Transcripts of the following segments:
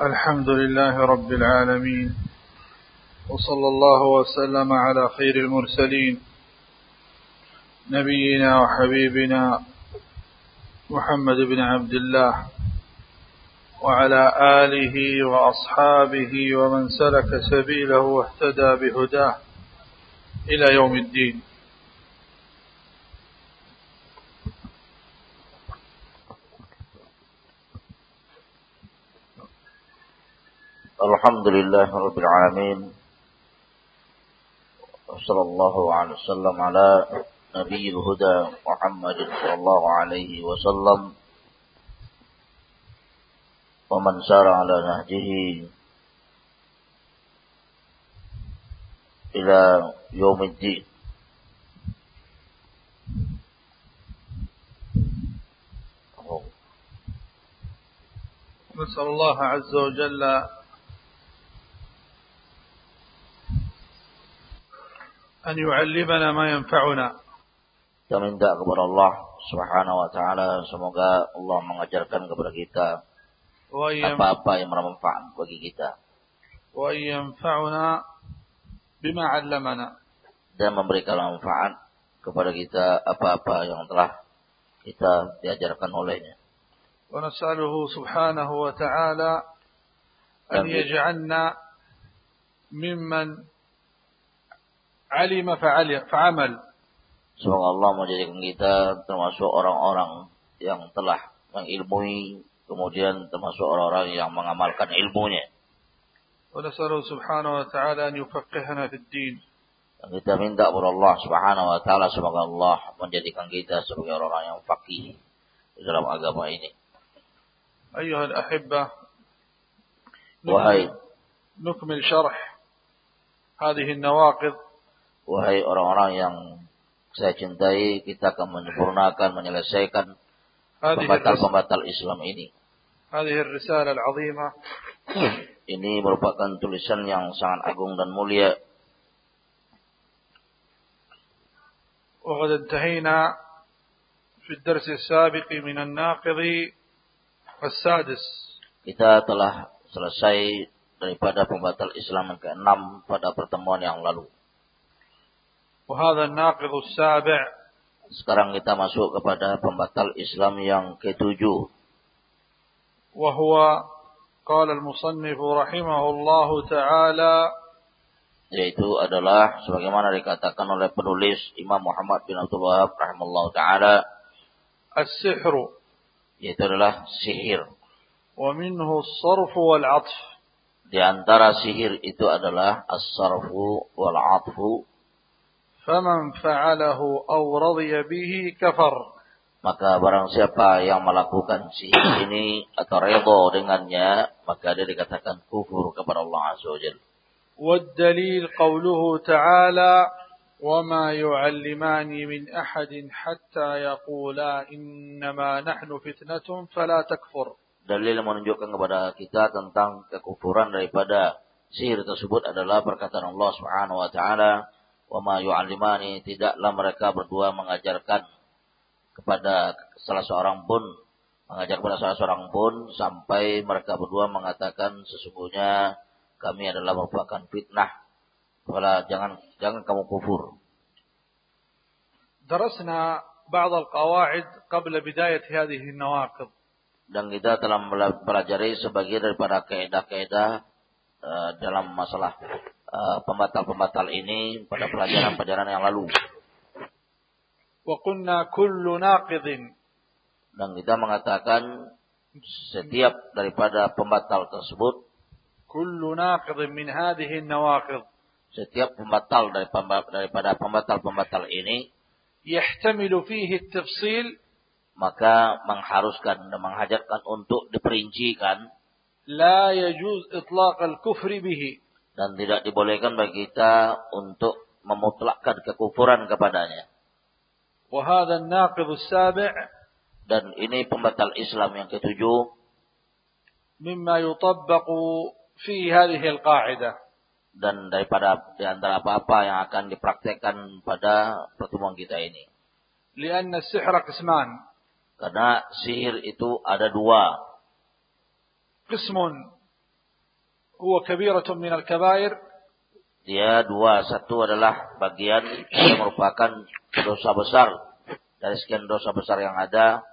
الحمد لله رب العالمين وصلى الله وسلم على خير المرسلين نبينا وحبيبنا محمد بن عبد الله وعلى آله وأصحابه ومن سلك سبيله واهتدى بهداه إلى يوم الدين. الحمد لله رب العالمين وصلى الله وسلم على نبي الهدى محمد صلى الله عليه وسلم. ومن سار على نهجه إلى يوم الدين. نسأل الله عز وجل أن يعلمنا ما ينفعنا Kita minta kepada Allah Subhanahu wa taala semoga Allah mengajarkan kepada kita وأن apa-apa yang bermanfaat bagi kita وأن ينفعنا بما علمنا dan memberikan manfaat kepada kita apa-apa yang telah kita diajarkan olehnya. ونسأله سبحانه وتعالى أن آمين. يجعلنا ممن علم فعل فعمل Semoga Allah menjadikan kita termasuk orang-orang yang telah mengilmui, kemudian termasuk orang-orang yang mengamalkan ilmunya. ونسأله سبحانه وتعالى أن يفقهنا في الدين kita minta kepada Allah Subhanahu wa taala semoga Allah menjadikan kita sebagai orang yang faqih dalam agama ini. أيها الأحبة Wahai نكمل شرح هذه النواقض wahai orang-orang yang saya cintai, kita akan menyempurnakan, menyelesaikan هذه الرس- pembatal-pembatal Islam ini. هذه الرسالة العظيمة Ini merupakan tulisan yang sangat agung dan mulia. وقد انتهينا في الدرس السابق من الناقض السادس Kita telah selesai daripada pembatal Islam yang keenam pada pertemuan yang lalu. وهذا الناقض السابع Sekarang kita masuk kepada pembatal Islam yang ketujuh. وهو قال المصنف رحمه الله تعالى Yaitu adalah sebagaimana dikatakan oleh penulis Imam Muhammad bin Abdul Wahab rahimahullah ta'ala. السحر Yaitu adalah sihir. ومنه الصرف والعطف Di antara sihir itu adalah as-sarfu wal-atfu. فمن فعله أو رضي به كفر Maka barang siapa yang melakukan sihir ini atau redha dengannya, maka dia dikatakan kufur kepada Allah Azza wa Jalla. والدليل قوله تعالى وما يعلمان من أحد حتى يقولا إنما نحن فتنة فلا تكفر Dalil yang menunjukkan kepada kita tentang kekufuran daripada sihir tersebut adalah perkataan Allah Subhanahu wa taala, "Wa ma yu'allimani tidaklah mereka berdua mengajarkan kepada salah seorang pun mengajar kepada salah seorang pun sampai mereka berdua mengatakan sesungguhnya kami adalah merupakan fitnah. Maka jangan jangan kamu kufur. درسنا بعض القواعد قبل بداية هذه النواقض dan kita telah mempelajari sebagian daripada kaidah-kaidah eh, dalam masalah eh, pembatal-pembatal ini pada pelajaran-pelajaran yang lalu. وقلنا كل ناقض Dan kita mengatakan setiap daripada pembatal tersebut, كل ناقض من هذه النواقض setiap pembatal dari pemba- daripada pembatal-pembatal ini, يحتمل فيه التفصيل maka mengharuskan dan menghajatkan untuk diperincikan لا يجوز إطلاق الكفر به dan tidak dibolehkan bagi kita untuk memutlakkan kekufuran kepadanya. وهذا الناقض السابع Dan ini pembatal Islam yang ketujuh مما يطبق في هذه القاعدة dan daripada di antara apa-apa yang akan dipraktekkan pada pertemuan kita ini. لأن السحر قسمان Karena sihir itu ada dua. قسم huwa kabiratun minal kabair. Dia dua, satu adalah bagian yang merupakan dosa besar dari sekian dosa besar yang ada.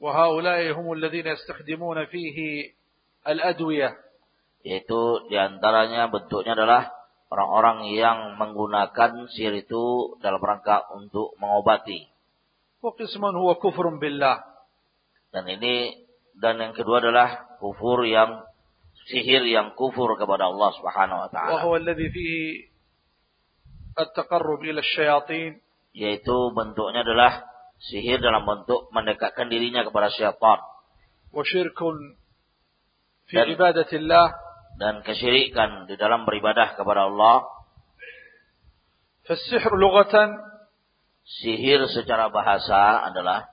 Wa haula'i humul ladzina yastakhdimuna fihi al-adwiyah. Yaitu di antaranya bentuknya adalah orang-orang yang menggunakan sihir itu dalam rangka untuk mengobati. Wa qisman huwa kufrun billah. Dan ini dan yang kedua adalah kufur yang sihir yang kufur kepada Allah Subhanahu wa taala. Wa huwa alladhi fihi at-taqarrub ila asy-syayatin yaitu bentuknya adalah sihir dalam bentuk mendekatkan dirinya kepada syaitan. Wa syirkun fi dan, ibadatillah dan kesyirikan di dalam beribadah kepada Allah. Fasihr lughatan sihir secara bahasa adalah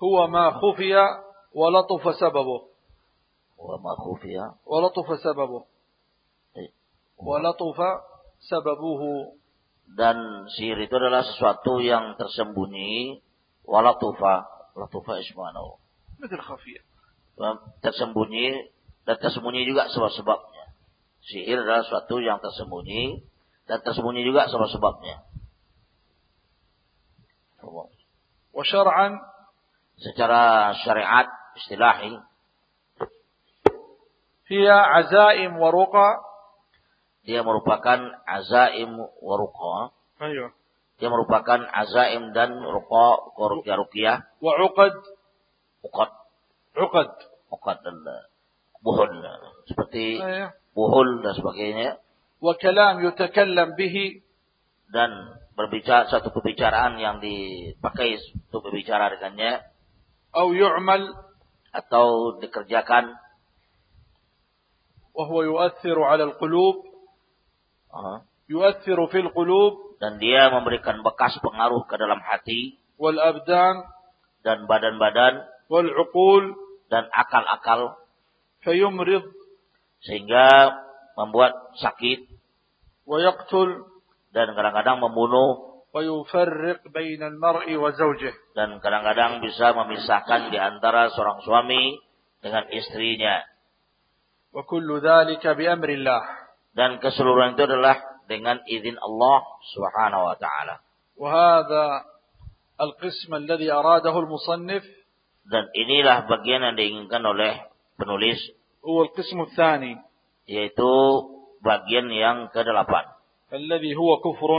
huwa ma khufiya wa latufa sababuh ma khufiya ولطف سببه Eh, ولطف سببه dan sihir itu adalah sesuatu yang tersembunyi walatufa latufa ismanu مثل خفية tersembunyi dan tersembunyi juga sebab-sebabnya sihir adalah sesuatu yang tersembunyi dan tersembunyi juga sebab-sebabnya وشرعا secara syariat istilahi Hiya azaim waruqa. Dia merupakan azaim waruqa. Ayo. Dia merupakan azaim dan ruqa, ruqyah ruqyah. Wa uqad. Uqad. Uqad. Uqad dan buhul. Seperti Ayo. buhul dan sebagainya. Wa kalam yutakallam bihi. Dan berbicara satu kebicaraan yang dipakai untuk berbicara dengannya. Au yu'mal. Atau dikerjakan وهو يؤثر على القلوب uh, يؤثر في القلوب dan dia memberikan bekas pengaruh ke dalam hati والأبدان dan badan-badan والعقول dan akal-akal فيمرض sehingga membuat sakit ويقتل dan kadang-kadang membunuh ويفرق بين المرء وزوجه dan kadang-kadang bisa memisahkan di antara seorang suami dengan istrinya وكل ذلك بأمر الله dan keseluruhan itu adalah dengan izin Allah Subhanahu wa taala وهذا القسم الذي أراده المصنف dan inilah bagian yang diinginkan oleh penulis هو القسم الثاني yaitu bagian yang ke-8 الذي هو كفر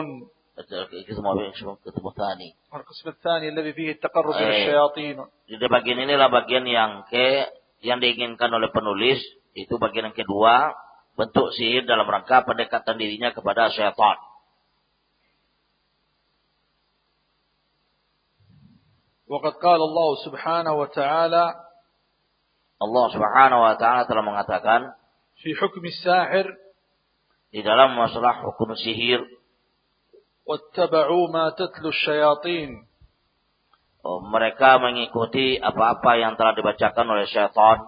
ketemu tani القسم الثاني الذي فيه التقرب إلى أي. الشياطين Jadi bagian inilah bagian yang ke yang diinginkan oleh penulis itu bagian yang kedua, bentuk sihir dalam rangka pendekatan dirinya kepada syaitan. Waqad qala Allah Subhanahu wa taala Allah Subhanahu wa taala telah mengatakan fi hukm sahir di dalam masalah hukum sihir wattaba'u ma tatlu syayatin oh, mereka mengikuti apa-apa yang telah dibacakan oleh syaitan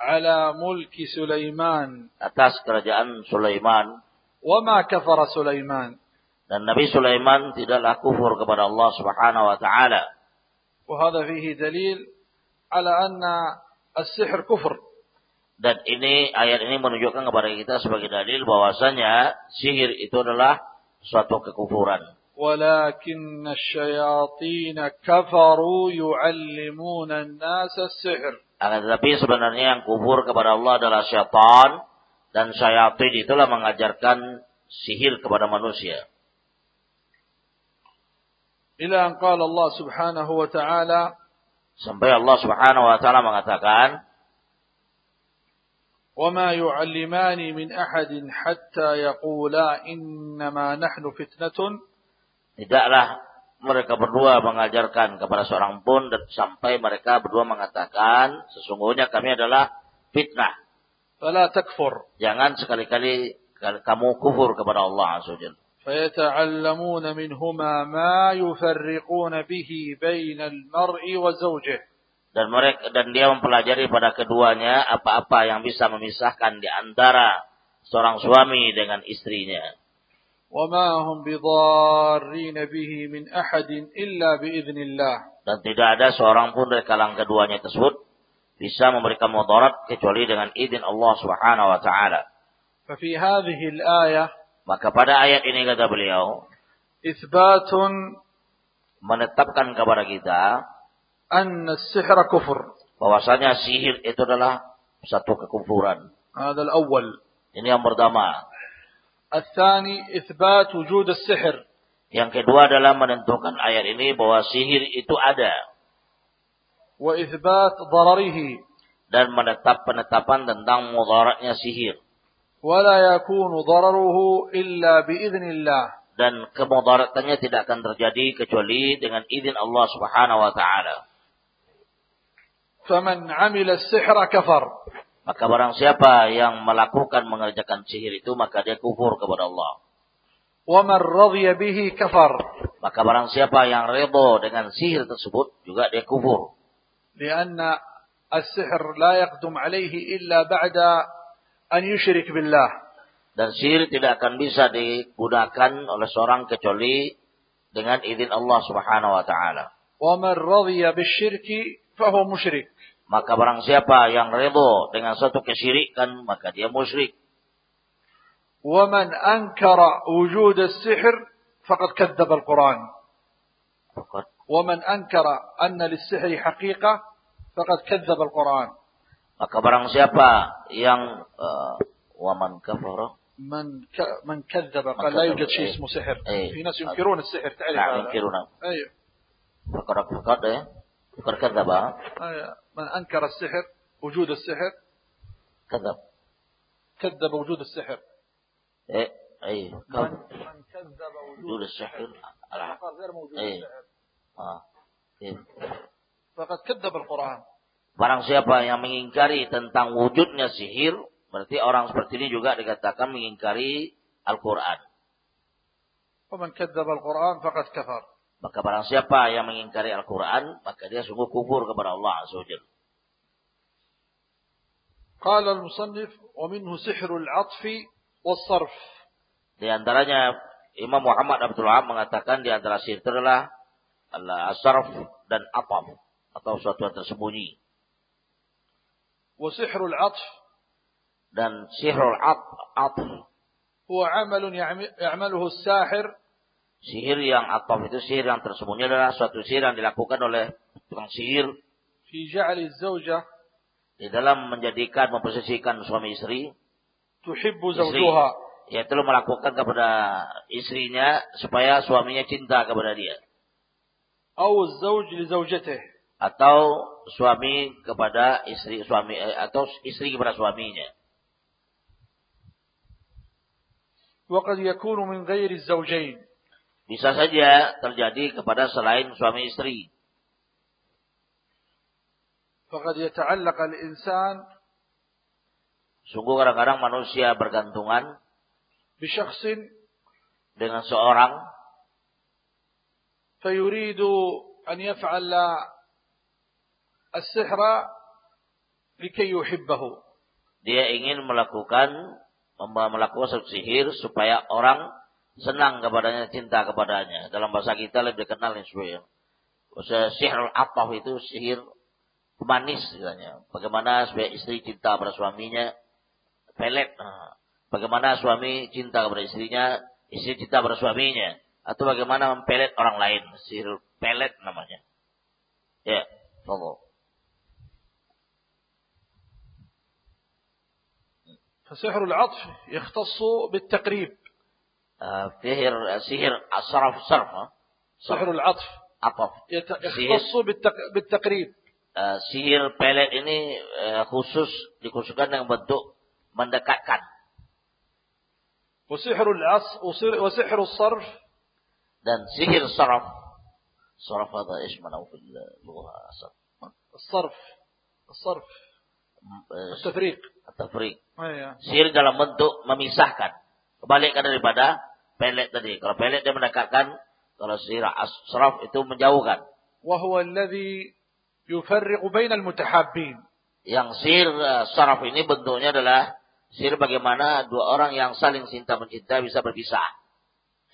ala mulki Sulaiman. Atas kerajaan Sulaiman. Wa ma kafara Sulaiman. Dan Nabi Sulaiman tidaklah kufur kepada Allah Subhanahu wa taala. Wa hadha fihi dalil ala anna as-sihr kufur. Dan ini ayat ini menunjukkan kepada kita sebagai dalil bahwasanya sihir itu adalah suatu kekufuran. Walakin asyayatin kafaru yu'allimuna an-nasa as-sihr. akan tetapi sebenarnya yang kufur kepada Allah adalah syaitan dan syaitan itulah mengajarkan sihir kepada manusia إلى أن قال الله سبحانه وتعالى sampai Allah Subhanahu wa taala mengatakan وما يعلمان من أحد حتى يقولا إنما نحن فتنة tidaklah mereka berdua mengajarkan kepada seorang pun dan sampai mereka berdua mengatakan sesungguhnya kami adalah fitnah فلا تكفر jangan sekali-kali kamu kufur kepada Allah Azza wa Jalla فيتعلمون منهما ما يفرقون به بين المرء وزوجه dan mereka dan dia mempelajari pada keduanya apa-apa yang bisa memisahkan di antara seorang suami dengan istrinya وما هم بضارين به من أحد إلا بإذن الله dan tidak ada seorang pun dari kalangan keduanya tersebut bisa memberikan mudarat kecuali dengan izin Allah Subhanahu wa taala. ففي هذه الآية Maka pada ayat ini kata beliau إثبات menetapkan kepada kita أن السحر كفر bahwasanya sihir itu adalah satu kekufuran. هذا الأول Ini yang pertama. الثاني إثبات وجود السحر Yang kedua adalah menentukan ayat ini bahwa sihir itu ada وإثبات ضرره dan menetap penetapan tentang mudaratnya sihir ولا يكون ضرره إلا بإذن الله dan kemudaratannya tidak akan terjadi kecuali dengan izin Allah Subhanahu wa taala. فمن عمل السحر كفر Maka barang siapa yang melakukan mengerjakan sihir itu maka dia kufur kepada Allah. ومن رضي به كفر Maka barang siapa yang redha dengan sihir tersebut juga dia kufur. لأن السحر لا يقدم عليه إلا بعد أن يشرك بالله Dan sihir tidak akan bisa digunakan oleh seorang kecuali dengan izin Allah Subhanahu wa taala. ومن رضي بالشرك فهو مشرك Maka barang siapa yang redha dengan satu kesyirikan maka dia musyrik. ومن أنكر وجود السحر فقد كذب القرآن Faqad ومن أنكر أن للسحر حقيقة فقد كذب القرآن Maka barang siapa yang uh, waman kafara من ك... من كذب من قال لا كذب. يوجد شيء إيه. اسمه سحر إيه. في ناس ينكرون السحر تعرف la هذا yunkiruna أيوه faqad faqad ya faqad kadzaba أيوه. من أنكر السحر وجود السحر kadzab كذب وجود السحر eh ay من, kau من كذب وجود wujud sihir ala قال غير موجود إيه. السحر ah iya. فقد كذب القرآن Barang siapa yang mengingkari tentang wujudnya sihir, berarti orang seperti ini juga dikatakan mengingkari Al-Quran. ومن كذب القرآن فقد كفر Maka barang siapa yang mengingkari Al-Quran, maka dia sungguh kufur kepada Allah Azza wa Jalla. قال المصنف ومنه سحر العطف والصرف Di antaranya Imam Muhammad Abdul Wahab mengatakan di antara sihir itu adalah al-asarf dan ataf atau suatu yang tersembunyi. وسحر العطف Dan sihrul at- atf, هو عمل يعم- يعمله الساحر sihir yang ataf itu sihir yang tersembunyi adalah suatu sihir yang dilakukan oleh tukang sihir في جعل الزوجة di dalam menjadikan memposisikan suami istri تحب istri زوجها yaitu melakukan kepada istrinya supaya suaminya cinta kepada dia أو الزوج لزوجته atau suami kepada istri suami eh, atau istri kepada suaminya وقد يكون من غير الزوجين bisa saja terjadi kepada selain suami istri فقد يتعلق الإنسان sungguh kadang-kadang manusia bergantungan بشخص dengan seorang فيريد أن يفعل السحر لكي يحبه dia ingin melakukan mem- melakukan satu sihir supaya orang senang kepadanya, cinta kepadanya. Dalam bahasa kita lebih dikenal ini sebenarnya. Bahasa sihir ataf itu sihir pemanis katanya. Bagaimana supaya istri cinta pada suaminya, pelet. Nah, Bagaimana suami cinta kepada istrinya, istri cinta pada suaminya. Atau bagaimana mempelet orang lain. Sihir pelet namanya. Ya, monggo. فسحر العطف يختص بالتقريب Uh, sihir sihir asraf sarf ha? سحر العطف ataf يت- يختص بالتق- بالتقريب Uh, sihir pelet ini uh, khusus dikhususkan dengan bentuk mendekatkan وسحر العص وسر- وسحر الصرف dan sihir saraf saraf ada ismana fil lugha asal الصرف الصرف التفريق tafriq أيوة. sihir dalam bentuk memisahkan Kebalikan daripada pelet tadi. Kalau pelet dia mendekatkan, kalau sirah asraf itu menjauhkan. Wahyu alladhi bainal mutahabbin. Yang sir eh, saraf ini bentuknya adalah sir bagaimana dua orang yang saling cinta mencinta bisa berpisah.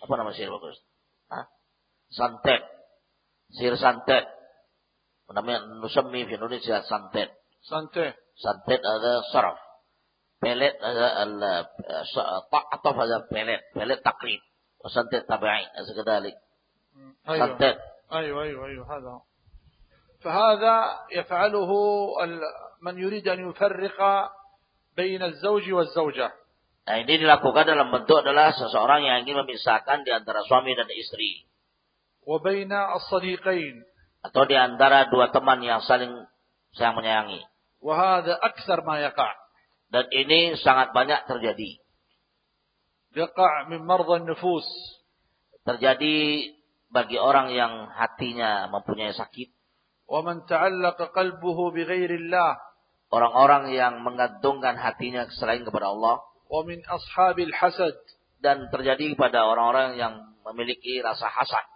Apa nama sir bagus? Hah? Santet. Sir santet. Namanya Nusami di Indonesia santet. Santet. Santet ada saraf Pelet ada al ta'ataf ada pelet, pelet taklid. وسنتت tabi'in كذلك أيوة. santet. أيوة أيوة أيوة هذا هو. فهذا يفعله ال- من يريد أن يفرق بين الزوج والزوجة Nah ini dilakukan dalam bentuk adalah seseorang yang ingin memisahkan di antara suami dan istri. وبين الصديقين Atau di antara dua teman yang saling sayang menyayangi. وهذا أكثر ما يقع dan ini sangat banyak terjadi. Yaqa' min mardhan nufus. Terjadi bagi orang yang hatinya mempunyai sakit. Wa man ta'allaqa qalbuhu bighairillah. Orang-orang yang menggantungkan hatinya selain kepada Allah. Wa min ashabil hasad. Dan terjadi pada orang-orang yang memiliki rasa hasad.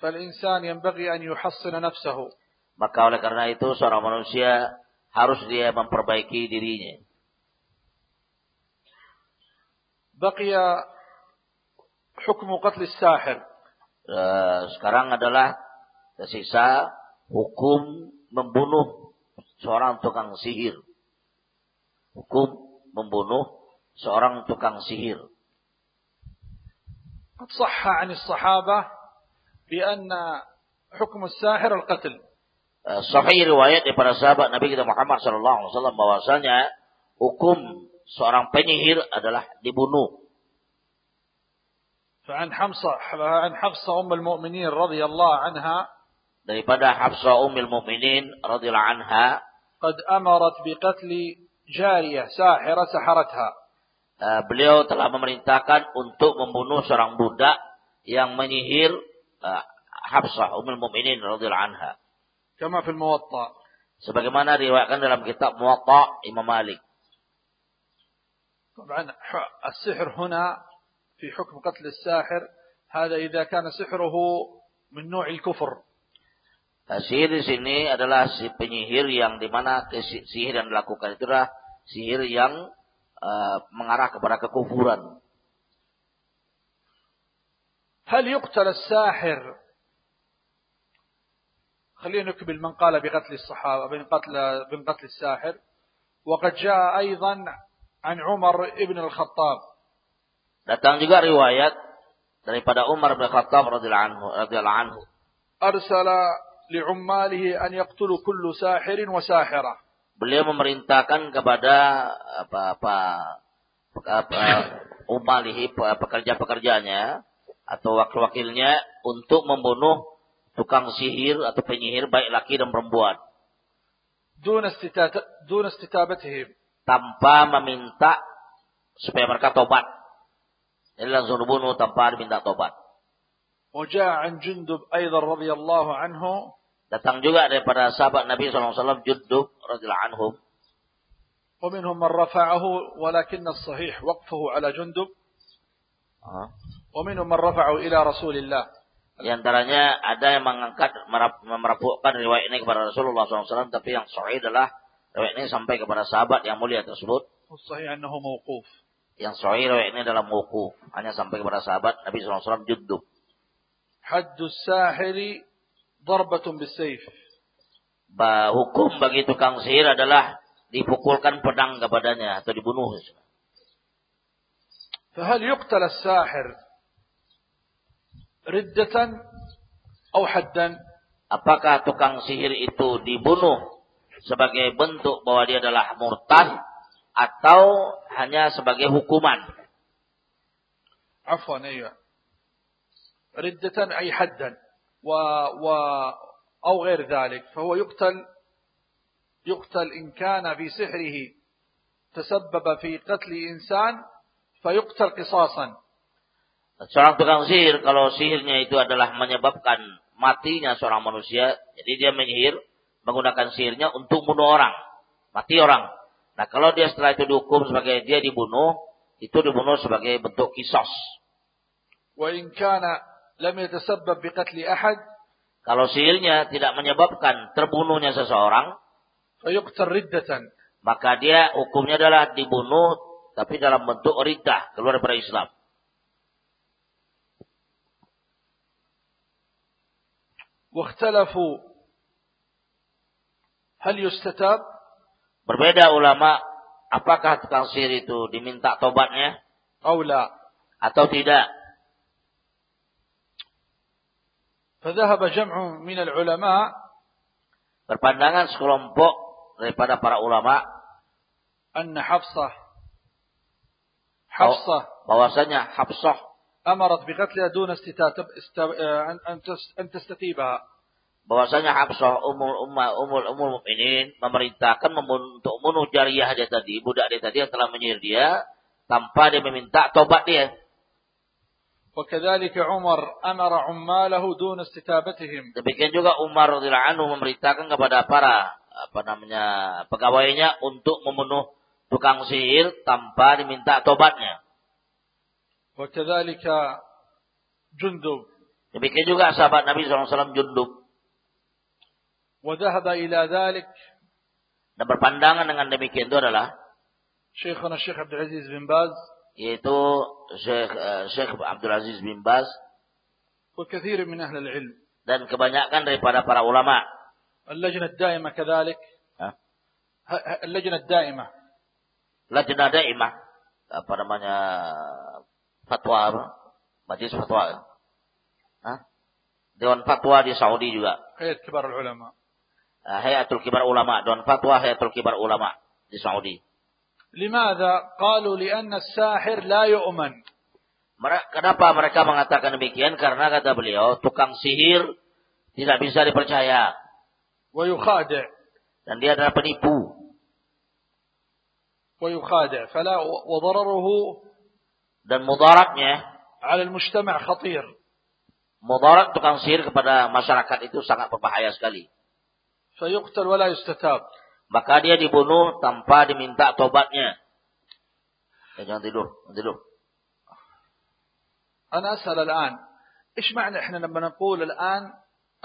Fal insan yanbaghi an yuhassina nafsahu. Maka oleh karena itu seorang manusia harus dia memperbaiki dirinya. بقي حكم قتل الساحر Eh, sekarang adalah tersisa hukum membunuh seorang tukang sihir. Hukum membunuh seorang tukang sihir. قد صح عن الصحابة بأن حكم الساحر القتل Eh, Sahih riwayat daripada sahabat Nabi kita Muhammad sallallahu alaihi wasallam bahwasanya hukum seorang penyihir adalah dibunuh. فعن حفصة عن حفصة أم المؤمنين رضي الله عنها Daripada Hafsah Ummul Mukminin radhiyallahu anha قد أمرت بقتل جارية ساحرة سحرتها eh, beliau telah memerintahkan untuk membunuh seorang budak yang menyihir eh, Hafsah Ummul Mukminin radhiyallahu anha. كما في الموطأ Sebagaimana diriwayatkan dalam kitab Muwatta Imam Malik. طبعا السحر هنا في حكم قتل الساحر هذا إذا كان سحره من نوع الكفر. Sihir di sini adalah si penyihir yang dimana sihir yang dilakukan itu adalah sihir yang eh, mengarah kepada kekufuran. هل يقتل الساحر؟ خلينا نكمل من قال بقتل الصحابة بين قتل بين قتل الساحر. وقد جاء أيضا an Umar ibn al-Khattab. Datang juga riwayat daripada Umar bin Khattab radhiyallahu anhu Arsala li ummalihi an yaqtulu kullu sahirin wa sahira. Beliau memerintahkan kepada apa-apa apa umalihi pekerja-pekerjanya atau wakil-wakilnya untuk membunuh tukang sihir atau penyihir baik laki dan perempuan. Dun istitabatihi tanpa meminta supaya mereka tobat. Jadi langsung dibunuh tanpa diminta tobat. وجاء عن جندب أيضا رضي الله عنه Datang juga daripada sahabat Nabi SAW Juddub radhiyallahu anhum. ومنهم من رفعه ولكن الصحيح وقفه على جندب ومنهم من رفعه إلى رسول الله Di antaranya ada yang mengangkat merap- merapukkan riwayat ini kepada Rasulullah SAW, tapi yang sahih adalah Rewet ini sampai kepada sahabat yang mulia tersebut. Yang sahih rewet ini adalah mauquf, hanya sampai kepada sahabat Nabi SAW alaihi Haddu juddub. Sahiri darbatun bisayf. Hukum bagi tukang sihir adalah dipukulkan pedang kepadanya atau dibunuh. Fahal yuqtal sahir riddatan atau haddan? Apakah tukang sihir itu dibunuh sebagai bentuk bahwa dia adalah murtad atau hanya sebagai hukuman? عفوا أيوة ردة أي حدا و, و أو غير ذلك فهو يقتل يقتل إن كان في سحره تسبب في قتل إنسان فيقتل قصاصا Seorang tukang sihir kalau sihirnya itu adalah menyebabkan matinya seorang manusia, jadi dia menyihir menggunakan sihirnya untuk bunuh orang, mati orang. Nah kalau dia setelah itu dihukum sebagai dia dibunuh, itu dibunuh sebagai bentuk kisos. وإن كان لم يتسبب بقتل أحد Kalau sihirnya tidak menyebabkan terbunuhnya seseorang, فيقتل ردة maka dia hukumnya adalah dibunuh tapi dalam bentuk riddah, keluar dari Islam. واختلفوا هل يستتاب Berbeda ulama, apakah tukang sihir itu diminta tobatnya أو لا atau tidak? فذهب جمع من العلماء Berpandangan sekelompok daripada para ulama أن حفصة حفصة bahwasanya Hafsah أمرت بقتلها دون استتاتب است... أن أن تس- أن تستتيبها bahwasanya Hafsah umul umma umul umul mukminin memerintahkan membunuh, untuk membunuh jariyah dia tadi, budak dia tadi yang telah menyihir dia tanpa dia meminta tobat dia. وكذلك عمر أمر عماله دون استتابتهم Demikian juga Umar radhiyallahu anhu memerintahkan kepada para apa namanya pegawainya untuk membunuh tukang sihir tanpa diminta tobatnya. وكذلك جندب Demikian juga sahabat Nabi SAW Jundub وذهب إلى ذلك dan berpandangan dengan demikian itu adalah شيخنا الشيخ عبد العزيز بن باز yaitu Syekh eh, Syekh Abdul Aziz bin Baz وكثير من أهل العلم dan kebanyakan daripada para ulama. اللجنة الدائمة كذلك Hah? ه- ه- اللجنة الدائمة Lajnah Daimah apa namanya fatwa apa? Majelis fatwa. Hah? Dewan fatwa di Saudi juga. هيئة كبار العلماء Eh, Eh, Hayatul Kibar Ulama, dan Fatwa Hayatul Kibar Ulama di Saudi. Limada qalu lianna sahir la yu'man. Kenapa mereka mengatakan demikian? Karena kata beliau, tukang sihir tidak bisa dipercaya. Wa yukhada. dan dia adalah penipu. Wa yukhada. fala wa dararuhu dan mudaratnya 'ala al-mujtama' khatir. Mudarat tukang sihir kepada masyarakat itu sangat berbahaya sekali فيقتل ولا يستتاب Maka dia dibunuh tanpa diminta tobatnya. Ya, jangan tidur, jangan tidur. أنا أسأل الآن إيش معنى إحنا لما نقول الآن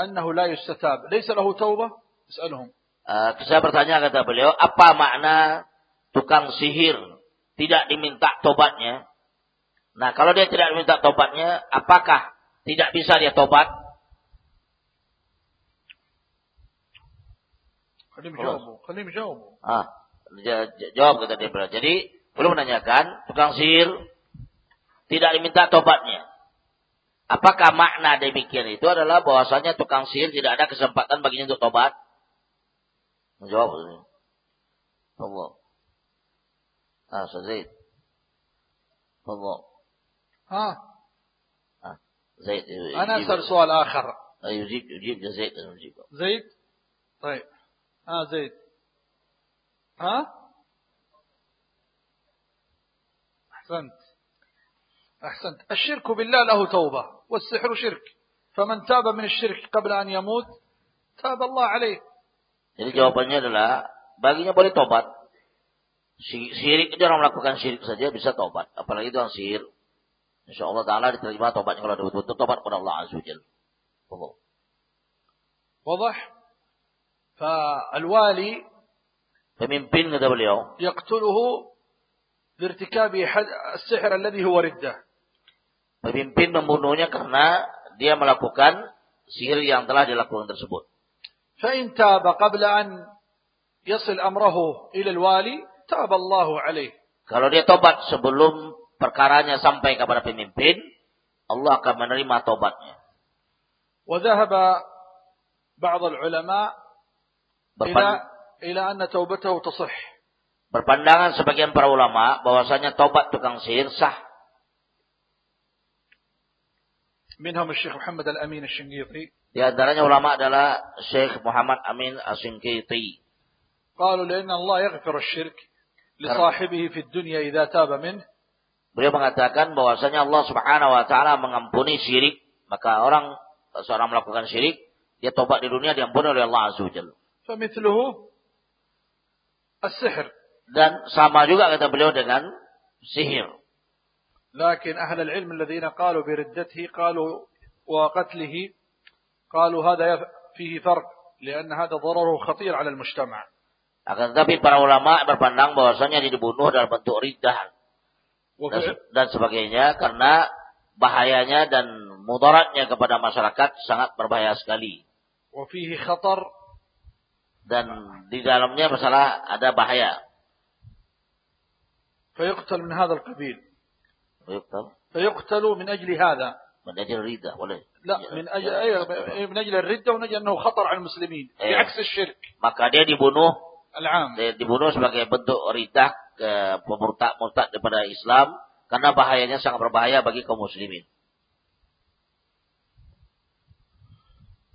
أنه لا يستتاب ليس له توبة اسألهم Eh, saya bertanya kata beliau, apa makna tukang sihir tidak diminta tobatnya? Nah, kalau dia tidak diminta tobatnya, apakah tidak bisa dia tobat? خليهم خلاص. يجاوبوا خليهم يجاوبوا Ah, j- j- jawab kata dia beliau. Jadi, beliau menanyakan, tukang sihir tidak diminta tobatnya. Apakah makna demikian itu adalah bahwasanya tukang sihir tidak ada kesempatan baginya untuk tobat? Menjawab. Allah. Ah, Zaid. Allah. ها Ah, Zaid. أنا أسأل سؤال آخر يجيب يجيب زيد يجيب زيد طيب ها زيد ها أحسنت أحسنت الشرك بالله له توبة والسحر شرك فمن تاب من الشرك قبل أن يموت تاب الله عليه Jadi jawabannya adalah baginya boleh tobat. Syirik itu orang melakukan syirik saja bisa tobat. Apalagi itu yang sihir. Insya Allah Ta'ala diterima tobatnya kalau betul-betul tobat kepada Allah Azza wa Jal. Allah. واضح فالوالي Pemimpin kata beliau. يقتله لارتكاب حد- السحر الذي هو ردة Pemimpin membunuhnya karena dia melakukan sihir yang telah dilakukan tersebut. فإن تاب قبل أن يصل أمره إلى الوالي تاب الله عليه Kalau dia tobat sebelum perkaranya sampai kepada pemimpin, Allah akan menerima tobatnya. وذهب بعض العلماء Berpandangan sebagian para ulama bahwasanya taubat tukang sihir sah. Minhum Syekh Muhammad Al-Amin Asy-Syingqiti. Di antaranya ulama adalah Syekh Muhammad Amin Asy-Syingqiti. Qalu li Allah yaghfiru asy-syirk li sahibihi fi dunya idza taba minhu. Beliau mengatakan bahwasanya Allah Subhanahu wa taala mengampuni syirik, maka orang seorang melakukan syirik, dia tobat di dunia diampuni oleh Allah Azza wa Jalla. فمثله السحر Dan sama juga kata beliau dengan sihir. لكن أهل العلم الذين قالوا بردته قالوا وقتله قالوا هذا يف- فيه فرق لأن هذا ضرره خطير على المجتمع Akan tetapi para ulama berpandang bahwasanya dia dibunuh dalam bentuk riddah dan, وفي, dan sebagainya karena bahayanya dan mudaratnya kepada masyarakat sangat berbahaya sekali. وفيه خطر dan di dalamnya masalah ada bahaya. فيقتل من هذا القبيل Yuktab. فيقتل من أجل هذا من أجل الردة boleh. لا من أجل أيوة من أجل الردة ومن أجل أنه خطر على المسلمين إيه. بعكس الشرك Maka dia dibunuh العام dia dibunuh sebagai bentuk ridah ke pemurtad murtad daripada Islam karena bahayanya sangat berbahaya bagi kaum muslimin.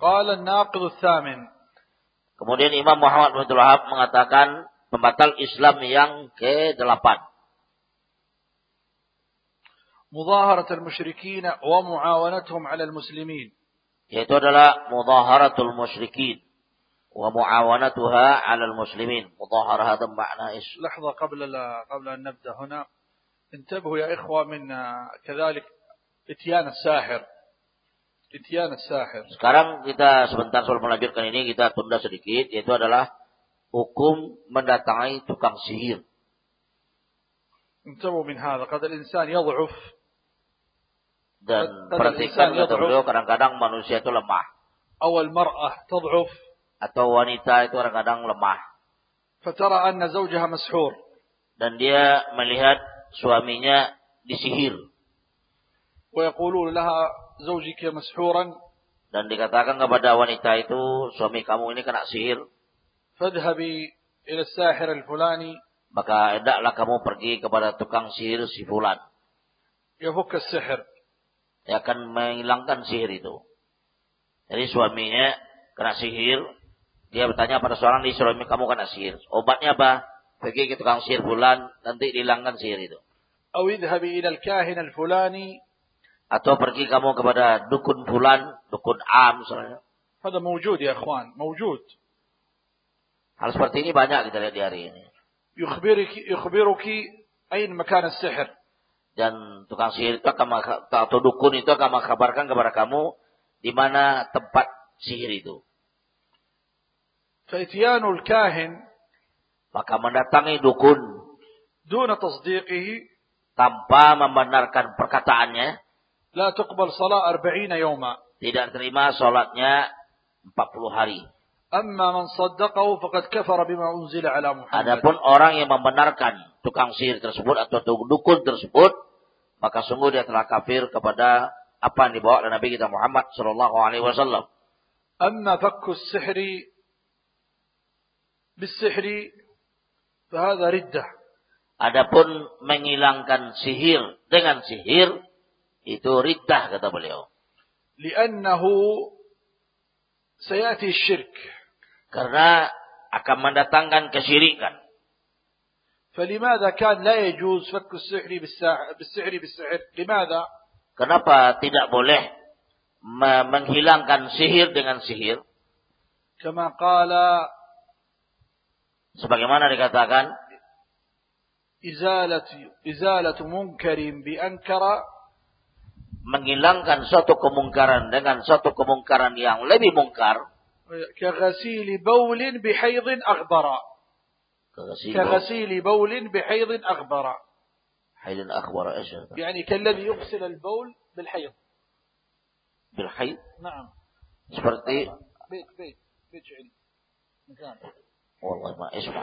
قال الناقض الثامن Kemudian Imam Muhammad bin Abdul Wahab mengatakan pembatal Islam yang ke-8. مظاهرة المشركين ومعاونتهم على المسلمين Yaitu adalah mudaharatul musyrikin wa muawanatuha 'alal muslimin. Mudaharah هذا معنى إيش؟ لحظة قبل لا- قبل أن نبدأ هنا انتبهوا يا إخوة من كذلك إتيان الساحر Sekarang kita sebentar sebelum melanjutkan ini kita tunda sedikit yaitu adalah hukum mendatangi tukang sihir. انتبهوا من هذا قد الإنسان يضعف Dan Tadi perhatikan insan kata yad'uf. beliau kadang-kadang manusia itu lemah أو المرأة تضعف atau wanita itu kadang-kadang lemah فترى أن زوجها مسحور dan dia melihat suaminya disihir ويقولون لها زوجك مسحورا dan dikatakan kepada wanita itu suami kamu ini kena sihir فاذهبي إلى الساحر الفلاني maka hendaklah kamu pergi kepada tukang sihir si fulan يفك السحر yang akan menghilangkan sihir itu. Jadi suaminya kena sihir, dia bertanya pada seorang di suami kamu kena sihir. Obatnya apa? Pergi ke tukang sihir bulan, nanti dihilangkan sihir itu. أو اذهبي إلى الكاهن الفلاني Atau pergi kamu kepada dukun bulan, dukun A misalnya. Ada mewujud ya kawan, mewujud. Hal seperti ini banyak kita lihat di hari ini. Yukhbiruki, yukhbiruki ain makan sihir. Dan tukang sihir itu akan atau dukun itu akan mengkabarkan kepada kamu di mana tempat sihir itu. Faityanul kahin maka mendatangi dukun duna tasdiqihi tanpa membenarkan perkataannya La tuqbal salat arba'ina yawma. Tidak terima salatnya 40 hari. Amma man saddaqahu faqad kafara bima unzila ala Muhammad. Adapun orang yang membenarkan tukang sihir tersebut atau dukun tersebut, maka sungguh dia telah kafir kepada apa yang dibawa oleh Nabi kita Muhammad sallallahu alaihi wasallam. Amma fakku sihri bisihri fahadha riddah. Adapun menghilangkan sihir dengan sihir itu riddah kata beliau. لأنه سيأتي الشرك Karena akan mendatangkan kesyirikan. فلماذا كان لا يجوز فك السحر بالساح- بالسحر بالسحر لماذا Kenapa tidak boleh me- menghilangkan sihir dengan sihir? كما قال Sebagaimana dikatakan, إزالة إزالة منكر بأنكر menghilangkan suatu kemungkaran dengan suatu kemungkaran yang lebih mungkar. كغسيل بول بحيض Kegasilu. كغسيل بول بحيض أغبر Haidin akhbar Aisyah. يعني كالذي يغسل البول بالحيض haid. نعم Seperti, بيت بيت بيت شعري مكان والله ما اسمع.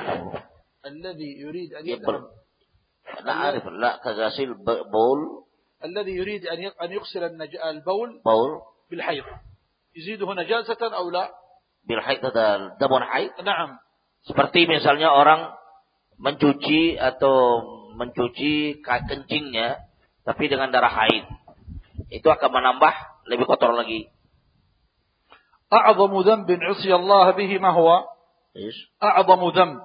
الذي يريد أن. يذهب أنا عارف لا كغسيل بول الذي يريد أن ي- أن يغسل النج- البول بول بالحيض يزيده نجاسة أو لا bil haid ada damun haid. نعم Seperti misalnya orang mencuci atau mencuci ka- kencingnya tapi dengan darah haid. Itu akan menambah lebih kotor lagi. أعظم ذنب عصي الله به ما هو Yes. أعظم ذنب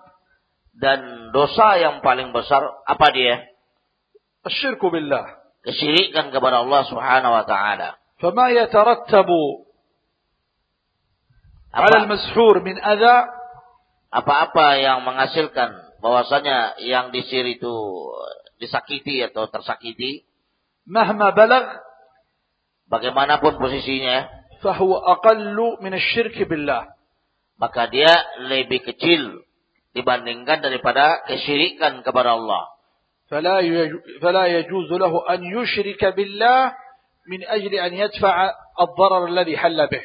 Dan dosa yang paling besar apa dia? الشرك بالله Kesyirikan kepada Allah Subhanahu wa taala. Fama yatarattabu apa, ala al-mashhur min adha. Apa-apa yang menghasilkan bahwasanya yang disir itu disakiti atau tersakiti. Mahma balagh bagaimanapun posisinya. Fahuwa aqallu min asy billah. Maka dia lebih kecil dibandingkan daripada kesyirikan kepada Allah. فلا يج- فلا يجوز له أن يشرك بالله من أجل أن يدفع الضرر الذي حل به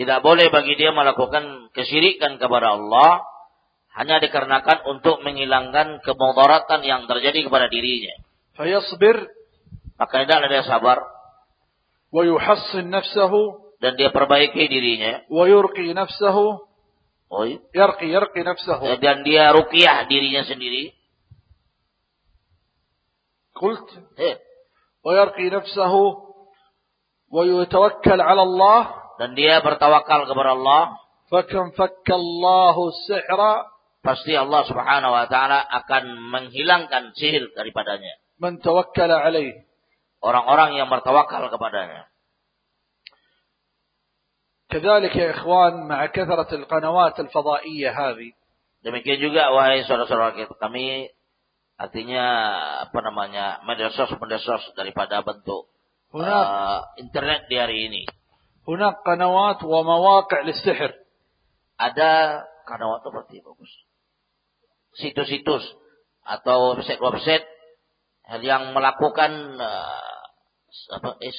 Tidak boleh bagi dia melakukan kesyirikan kepada Allah hanya dikarenakan untuk menghilangkan kemudaratan yang terjadi kepada dirinya. فيصبر Maka hendaklah dia sabar ويحصن نفسه dan dia perbaiki dirinya. ويرقي نفسه Oh, iya. يرقي يرقي نفسه dan dia ruqyah dirinya sendiri. قلت Eh, ويرقي نفسه ويتوكل على الله dan dia bertawakal kepada Allah, فكم فك الله السحر pasti Allah Subhanahu wa taala akan menghilangkan sihir daripadanya. من توكل عليه Orang-orang yang bertawakal kepadanya. كذلك يا إخوان مع كثرة القنوات الفضائية هذه Demikian juga wahai saudara-saudara kita kami artinya apa namanya medsos medsos daripada bentuk هناك uh, internet di hari ini. هناك قنوات ومواقع للسحر Ada kanal itu berarti bagus. Situs-situs atau website-website yang melakukan uh, apa is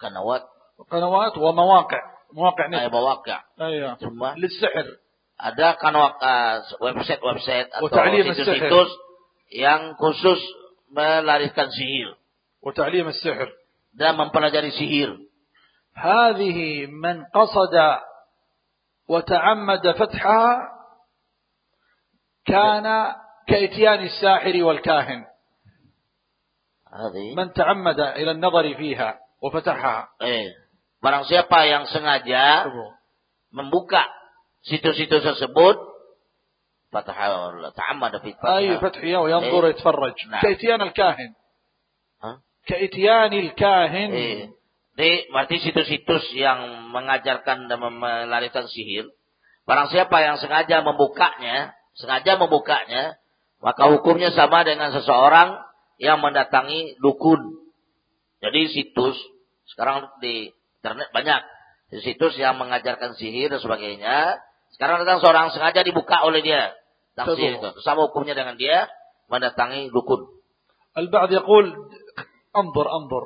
kanawat قنوات ومواقع مواقع eh, نت mawaka أيوة. semua للسحر ada kanal uh, website-website atau وتعليم situs-situs yang khusus melarikan sihir وتعليم السحر dan mempelajari sihir. هذه من قصد وتعمد فتحها كان كإتيان الساحر والكاهن Hadi. من تعمد إلى النظر فيها وفتحها Eh, barang siapa yang sengaja membuka situs-situs tersebut, fatah ta'ammada fi أي fatah. فتحها وينظر إيه. يتفرج نعم. كإتيان الكاهن ها؟ كإتيان الكاهن Eh, Jadi, berarti situs-situs yang mengajarkan dan melarikan sihir. Barang siapa yang sengaja membukanya, sengaja membukanya, maka hukumnya sama dengan seseorang yang mendatangi dukun. Jadi situs, sekarang di internet banyak. Situs yang mengajarkan sihir dan sebagainya. Sekarang datang seorang sengaja dibuka oleh dia. Tentang Betul. sihir itu. Sama hukumnya dengan dia mendatangi dukun. البعض يقول انظر انظر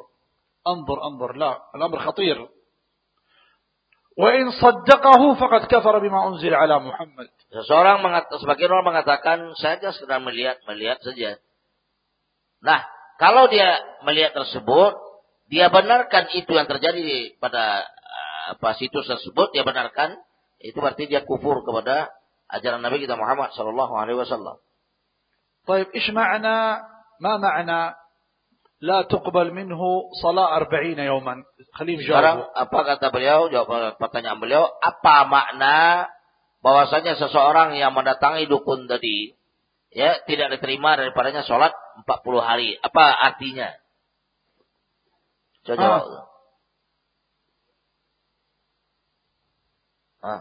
انظر انظر لا الأمر خطير وإن صدقه فقد كفر بما أنزل على محمد Seseorang mengatakan, sebagian orang mengatakan, saya hanya sekedar melihat, melihat saja. Nah, kalau dia melihat tersebut, dia benarkan itu yang terjadi pada uh, apa situs tersebut, dia benarkan, itu berarti dia kufur kepada ajaran Nabi kita Muhammad Sallallahu Alaihi Wasallam. طيب إيش معنى ما معنى لا تقبل منه صلاة أربعين يوما خليه Sekarang يجاوب apa kata beliau? Jawab pertanyaan beliau. Apa makna bahwasanya seseorang yang mendatangi dukun tadi ya tidak diterima daripadanya sholat 40 hari. Apa artinya? Coba Ah. jawab. Ah.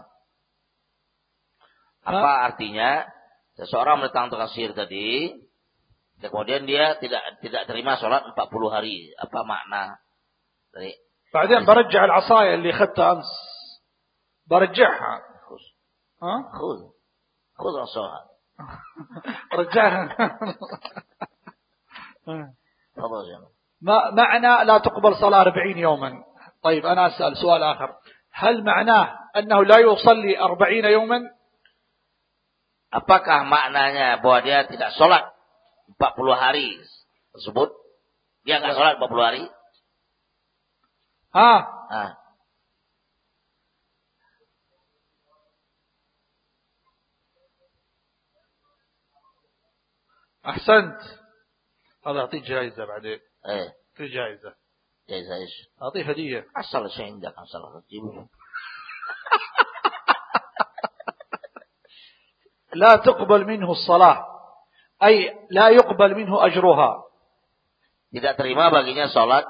Apa artinya? Seseorang mendatang tukang sihir tadi kemudian dia tidak tidak terima sholat 40 hari. Apa makna dari بعدين برجع العصاية اللي أخذتها أمس برجعها khus? ها خذ خذ الصلاة رجعها معنى لا تقبل صلاة أربعين يوما طيب أنا أسأل سؤال آخر هل معناه أنه لا يصلي أربعين يوما Apakah maknanya bahwa dia tidak sholat 40 hari tersebut? Dia nggak sholat 40 hari? ها Nah, أحسنت هذا أعطيه جائزة بعدين eh, أعطيه جائزة جايز ايش؟ أعطيه هدية asal شيء عندك asal تجيبه لا تقبل منه الصلاة. أي لا يقبل منه أجرها. Tidak terima baginya sholat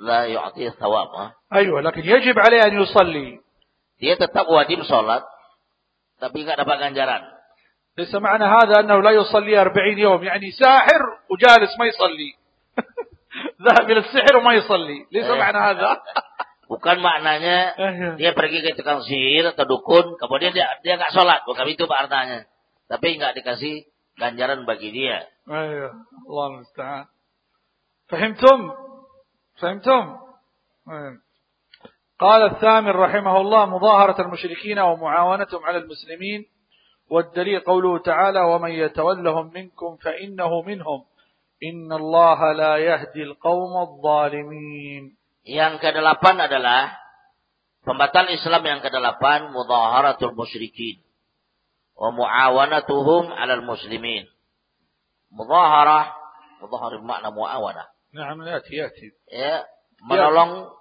la yu'ti thawab. أيوة لكن يجب عليه أن يصلي. Dia tetap wajib sholat, tapi nggak dapat ganjaran. ليس معنى هذا أنه لا يصلي أربعين يوم. يعني ساحر وجالس ما يصلي. ذهب إلى السحر وما يصلي. ليس إيه. معنى هذا. Bukan maknanya أيوة. dia pergi ke tukang sihir atau dukun, kemudian dia dia nggak sholat, bukan itu maknanya. Tapi nggak dikasih ganjaran bagi dia. أيوة الله المستعان فهمتم فهمتم أيوة. قال الثامن رحمه الله مظاهرة المشركين ومعاونتهم على المسلمين والدليل قوله تعالى ومن يتولهم منكم فإنه منهم إن الله لا يهدي القوم الظالمين yang kedelapan adalah pembatal Islam yang kedelapan mudaharatul musyrikin wa muawanatuhum 'alal muslimin. Mudaharah, mudahar makna muawanah. Naam, yati yati. Ya, menolong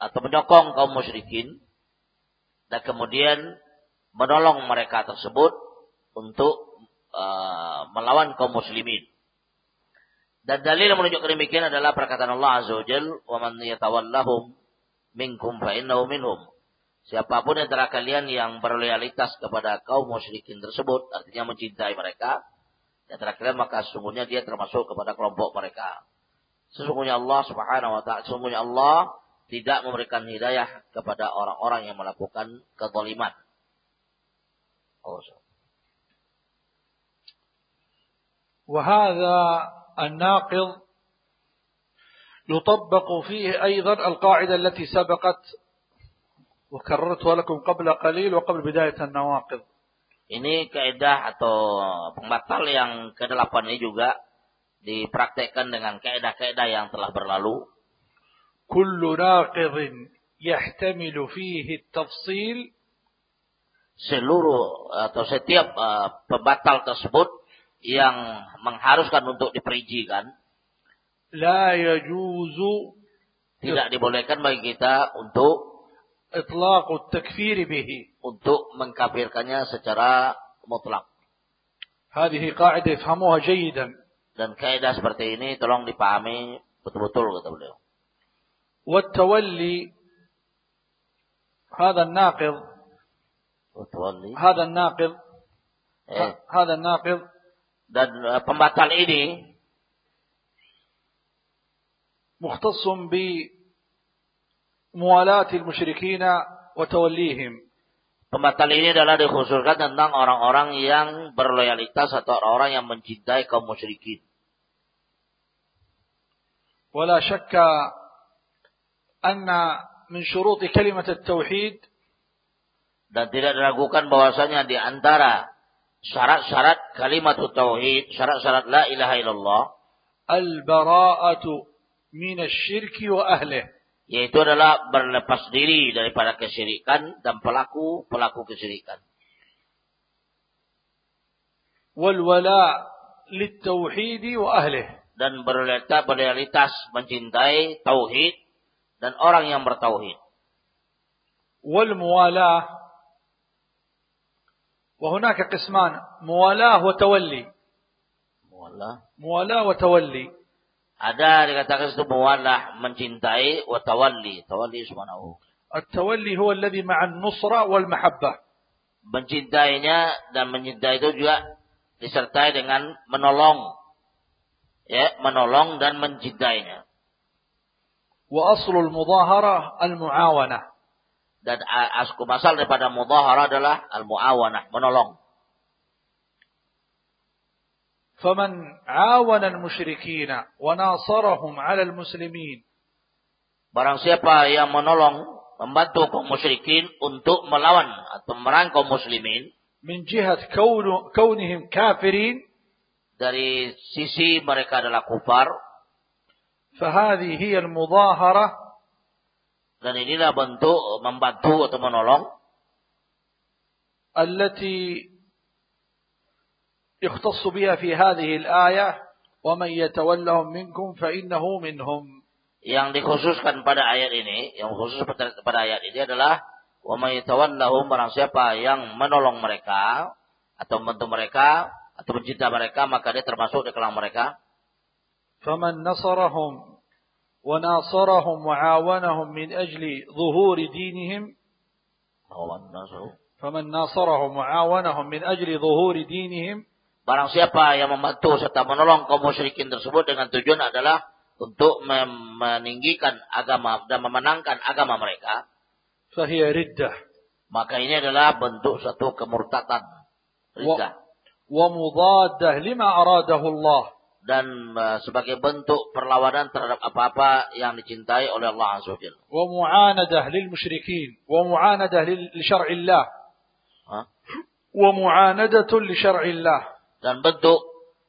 atau mendukung kaum musyrikin dan kemudian menolong mereka tersebut untuk uh, melawan kaum muslimin. Dan dalil yang menunjukkan demikian adalah perkataan Allah Azza wa Jal, "Wa man yatawallahum minkum fa innahu minhum." Siapapun yang antara kalian yang berloyalitas kepada kaum musyrikin tersebut, artinya mencintai mereka, di antara kalian maka sesungguhnya dia termasuk kepada kelompok mereka. Sesungguhnya Allah Subhanahu wa taala, sesungguhnya Allah tidak memberikan hidayah kepada orang-orang yang melakukan kezaliman. Oh, so. وهذا الناقض يطبق فيه أيضا القاعدة التي سبقت وكررتها لكم قبل قليل وقبل بداية النواقض Ini kaidah atau pembatal yang kedelapan ini juga dipraktekkan dengan kaidah-kaidah yang telah berlalu. كل ناقض يحتمل فيه التفصيل Seluruh atau setiap uh, pembatal tersebut yang mengharuskan untuk diperincikan لا يجوز tidak dibolehkan bagi kita untuk إطلاق التكفير به untuk mengkafirkannya secara mutlak. هذه قاعدة يفهموها جيدا Dan kaidah seperti ini tolong dipahami betul-betul kata beliau. والتولي هذا الناقض Betul. هذا الناقض Eh, هذا الناقض dan uh, pembatal ini مختص بموالاة المشركين وتوليهم pembatal ini adalah dikhususkan tentang orang-orang yang berloyalitas atau orang-orang yang mencintai kaum musyrikin. ولا شك أن من شروط كلمة التوحيد Dan tidak diragukan bahwasanya di antara syarat-syarat kalimat tauhid, syarat-syarat la ilaha illallah, al-bara'atu min asy-syirki wa ahlih, yaitu adalah berlepas diri daripada kesyirikan dan pelaku-pelaku kesyirikan. Wal wala' lit-tauhid wa ahlih dan berloyalitas mencintai tauhid dan orang yang bertauhid. Wal muwalah وهناك قسمان موالاة وتولي Muallah. موالاة وتولي Ada dikatakan itu muwalah mencintai wa tawalli. Tawalli subhanahu. التولي هو الذي مع النصرة والمحبة Mencintainya dan mencintai itu juga disertai dengan menolong. Ya, menolong dan mencintainya. وأصل المظاهرة المعاونة Dan a- asku masal daripada mudahara adalah al-muawanah, menolong. فمن عاون المشركين وناصرهم على المسلمين Barang siapa yang menolong, membantu kaum musyrikin untuk melawan atau merang kaum muslimin من جهة كون كونهم كافرين dari sisi mereka adalah kufar فهذه هي المظاهرة dan inilah bentuk membantu atau menolong التي يختص بها في هذه الآية ومن يتولهم منكم فإنه منهم yang dikhususkan pada ayat ini, yang khusus pada pada ayat ini adalah wa may yatawallahum barang siapa yang menolong mereka atau membantu mereka atau mencinta mereka maka dia termasuk di kalangan mereka. فمن نصرهم وناصرهم وعاونهم من أجل ظهور دينهم فمن ناصرهم وعاونهم من أجل ظهور دينهم Barang siapa yang membantu serta menolong kaum musyrikin tersebut dengan tujuan adalah untuk mem- meninggikan agama dan memenangkan agama mereka, فهي ردة maka ini adalah bentuk satu kemurtatan. Riddah. ومضادة لما أراده الله dan uh, sebagai bentuk perlawanan terhadap apa-apa yang dicintai oleh Allah Azza wa Jalla. ومعاندة للمشركين ومعاندة لل- لشرع الله Hah? ومعاندة لشرع الله Dan bentuk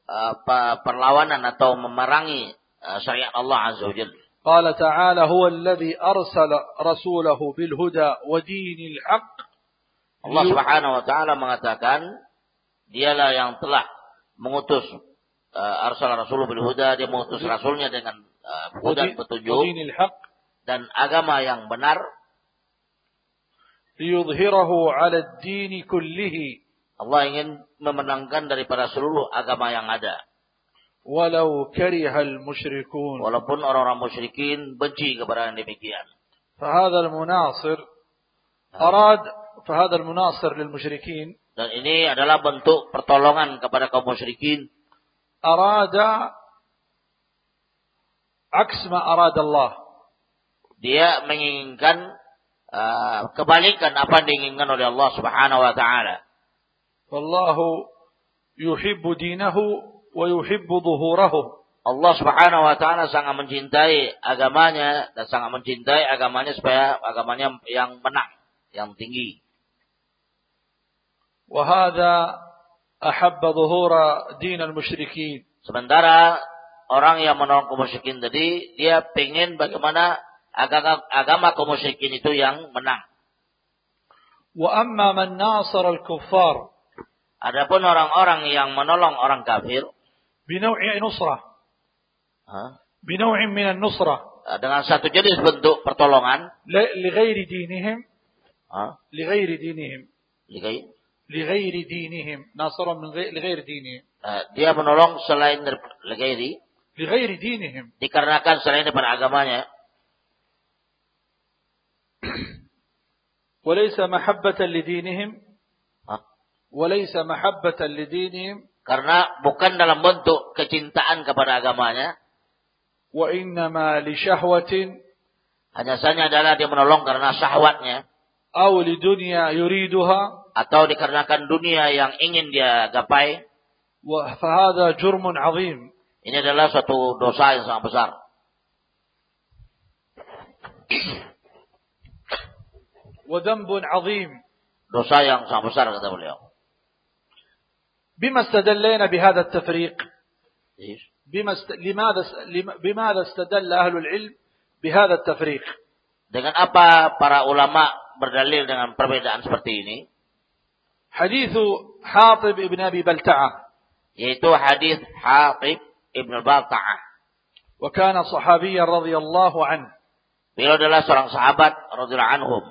uh, pe- perlawanan atau memerangi uh, syariat Allah Azza wa Jalla. قال تعالى هو الذي أرسل رسوله بالهدى ودين الحق Allah ليو- Subhanahu wa taala mengatakan dialah yang telah mengutus uh, arsal rasul bil huda dia mengutus rasulnya dengan uh, huda ودين, petunjuk ودين الحق dan agama yang benar ليظهره على الدين كله Allah ingin memenangkan daripada seluruh agama yang ada ولو كره المشركون walaupun orang-orang musyrikin benci kepada yang demikian فهذا المناصر أراد فهذا المناصر للمشركين dan ini adalah bentuk pertolongan kepada kaum musyrikin أراد عكس ما أراد الله dia menginginkan uh, kebalikan apa yang diinginkan oleh Allah Subhanahu wa taala والله يحب دينه ويحب ظهوره Allah Subhanahu wa taala sangat mencintai agamanya dan sangat mencintai agamanya supaya agamanya yang menang, yang tinggi. وهذا ahabba zuhura dinal musyrikin. Sementara orang yang menolong kaum musyrikin tadi dia pengen bagaimana agama, agama kaum musyrikin itu yang menang. Wa amma man nasara al-kuffar. Adapun orang-orang yang menolong orang kafir binau'i nusrah. Hah? Binau'i min nusrah Dengan satu jenis bentuk pertolongan li ghairi dinihim. Ha? Li ghairi dinihim. Li ghairi لغير دينهم ناصرا من غير لغير دينهم eh, dia menolong selain dari legairi لغير دينهم dikarenakan selain daripada agamanya وليس محبة لدينهم ha, وليس محبة لدينهم karena bukan dalam bentuk kecintaan kepada agamanya وإنما لشهوة hanya saja adalah dia menolong karena syahwatnya أو لدنيا يريدها atau dikarenakan dunia yang ingin dia gapai و- فهذا جرم عظيم ini adalah suatu dosa yang sangat besar وذنب عظيم dosa yang sangat besar kata beliau بما استدلينا بهذا التفريق Yes. بما است... لماذا لم- بماذا استدل أهل العلم بهذا التفريق dengan apa para ulama berdalil dengan perbedaan seperti ini? Hadis Hatib ibn Abi Balta'ah. Yaitu hadis Hatib ibn Balta'ah. Wa kana sahabiyyan radhiyallahu anhu. Beliau adalah seorang sahabat radhiyallahu anhum.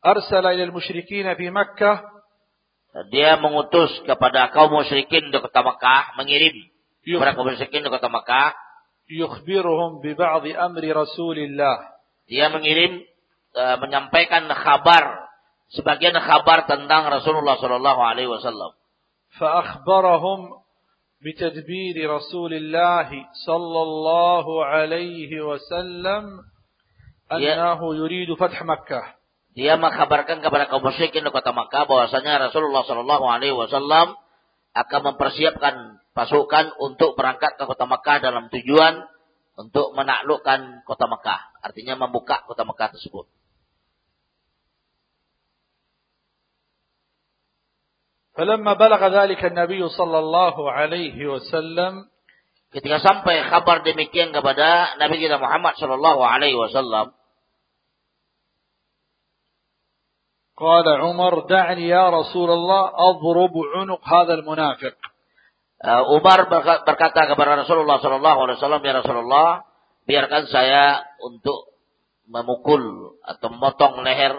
Arsala ila al-musyrikin fi Makkah. Dia mengutus kepada kaum musyrikin di kota Makkah, mengirim kepada kaum musyrikin di kota Makkah. Yukhbiruhum bi ba'd amri Rasulillah. Dia mengirim eh, menyampaikan kabar sebagian kabar tentang Rasulullah Shallallahu Alaihi Wasallam. فأخبرهم بتدبير رسول الله صلى الله عليه وسلم أنه يريد فتح مكة Dia mengkabarkan kepada kaum musyrikin di kota Makkah bahwasanya Rasulullah Shallallahu Alaihi Wasallam akan mempersiapkan pasukan untuk berangkat ke kota Makkah dalam tujuan untuk menaklukkan kota Makkah, artinya membuka kota Makkah tersebut. فلما بلغ ذلك النبي صلى الله عليه وسلم ketika sampai kabar demikian kepada Nabi kita Muhammad sallallahu alaihi wasallam. Qala Umar da'ni ya Rasulullah adrib 'unuq hadha al-munafiq. Eh, Umar berkata kepada Rasulullah sallallahu alaihi wasallam ya Rasulullah biarkan saya untuk memukul atau memotong leher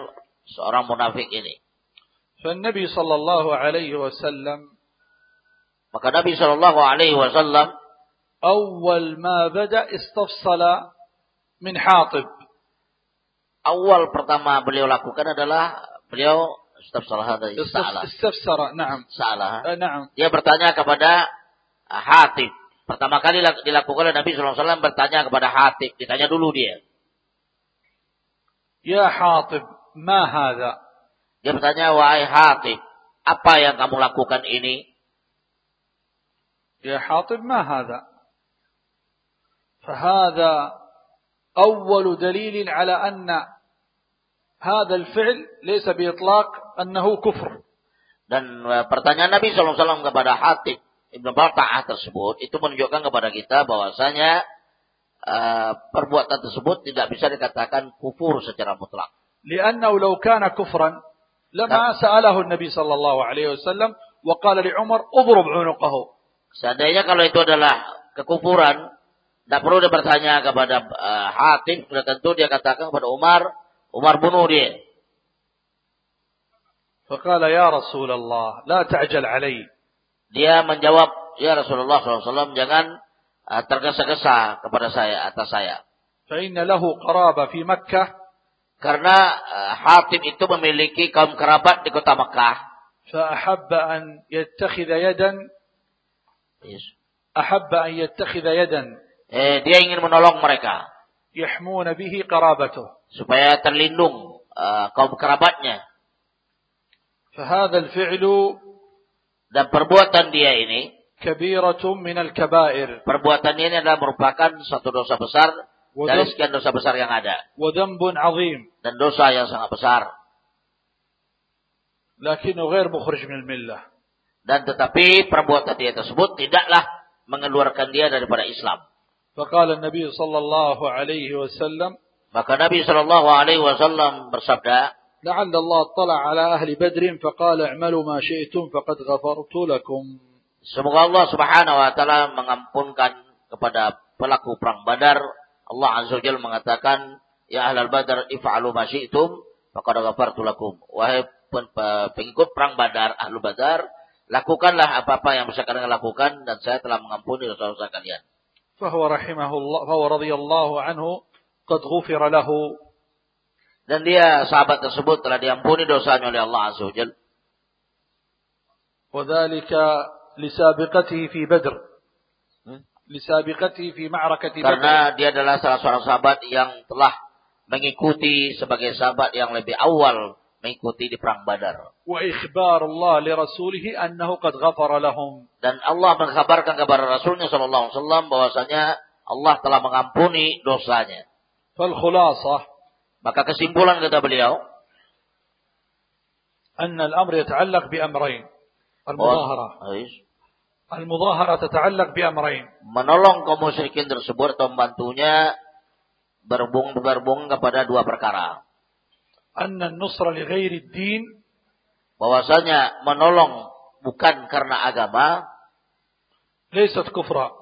seorang munafik ini. فالنبي صلى الله عليه وسلم Maka Nabi Shallallahu Alaihi Wasallam أول ما بدأ استفصل من حاطب awal pertama beliau lakukan adalah beliau staf salah tadi استف- salah استفسر نعم salah. آه، نعم Dia bertanya kepada uh, Hatib. Pertama kali lak- dilakukan oleh Nabi Shallallahu Alaihi Wasallam bertanya kepada Hatib. Ditanya dulu dia. يا حاطب ما هذا Dia bertanya wahai Hatib, apa yang kamu lakukan ini? يا حاطب ما هذا فهذا أول دليل على أن هذا الفعل ليس بإطلاق أنه كفر Dan uh, pertanyaan Nabi SAW kepada Hatib Ibn Balta'ah tersebut itu menunjukkan kepada kita bahwasanya uh, perbuatan tersebut tidak bisa dikatakan kufur secara mutlak. لأنه لو كان كفرا lama nah. سأله Nabi sallallahu alaihi wasallam وسلم وقال لعمر Umar عنقه. Seandainya kalau itu adalah kekufuran, tidak perlu dia bertanya kepada uh, Hatim, sudah tentu dia katakan kepada Umar, Umar bunuh dia. Faqala ya Rasulullah, la تعجل علي Dia menjawab, ya Rasulullah SAW, jangan uh, tergesa-gesa kepada saya, atas saya. فإن له قرابة fi Makkah Karena uh, Hatib itu memiliki kaum kerabat di kota Mekah. فأحب أن يتخذ يدا Yes. أحب أن يتخذ يدا Eh, dia ingin menolong mereka يحمون به قرابته supaya terlindung uh, kaum kerabatnya. فهذا الفعل Dan perbuatan dia ini, كبيرة من الكبائر perbuatan ini adalah merupakan satu dosa besar dari وذنب, sekian dosa besar yang ada. وذنب عظيم Dan dosa yang sangat besar. لكنه غير مخرج من الملة Dan tetapi perbuatan dia tersebut tidaklah mengeluarkan dia daripada Islam. فقال النبي صلى الله عليه وسلم Maka Nabi Shallallahu Alaihi Wasallam bersabda, لعل الله اطلع على أهل بدر فقال اعملوا ما شئتم فقد غفرت لكم semoga Allah Subhanahu Wa Taala mengampunkan kepada pelaku perang Badar. Allah Azza wa Jalla mengatakan, Ya ahlal Badar if'alu ma syi'tum faqad ghafartu lakum. Wahai pen- pe- pengikut perang Badar, ahlu Badar, lakukanlah apa-apa yang bisa kalian lakukan dan saya telah mengampuni dosa-dosa kalian. فهو رحمه الله فهو رضي الله عنه قد غفر له Dan dia sahabat tersebut telah diampuni dosanya oleh Allah Azza wa Jalla. وذلك لسابقته في بدر Karena dia adalah salah seorang sahabat yang telah mengikuti sebagai sahabat yang lebih awal mengikuti di perang Badar. وإخبار الله لرسوله أنه قد غفر لهم Dan Allah mengkabarkan kepada Rasulnya Shallallahu Alaihi Wasallam bahwasanya Allah telah mengampuni dosanya. فالخلاصة Maka kesimpulan kata beliau, أن الأمر يتعلق بأمرين المظاهرة Al-mudahara tata'allak bi'amrain. Menolong kaum musyrikin tersebut atau membantunya berbung berbung kepada dua perkara. Anna nusra li ghairi din bahwasanya menolong bukan karena agama Laisat kufra.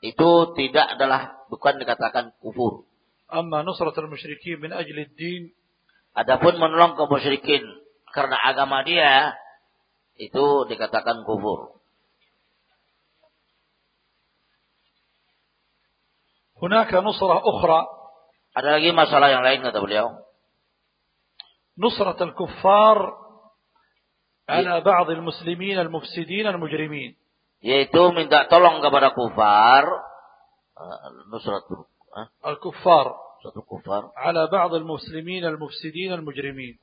Itu tidak adalah bukan dikatakan kufur. Amma nusratul musyrikin min ajli din adapun menolong kaum musyrikin karena agama dia itu dikatakan kufur. هناك نصرة أخرى. Ada lagi masalah yang lain kata beliau. نصرة الكفار على بعض المسلمين المفسدين المجرمين. Yaitu minta tolong kepada kufar. Nusrat الكفار. Satu kufar. على بعض المسلمين المفسدين المجرمين.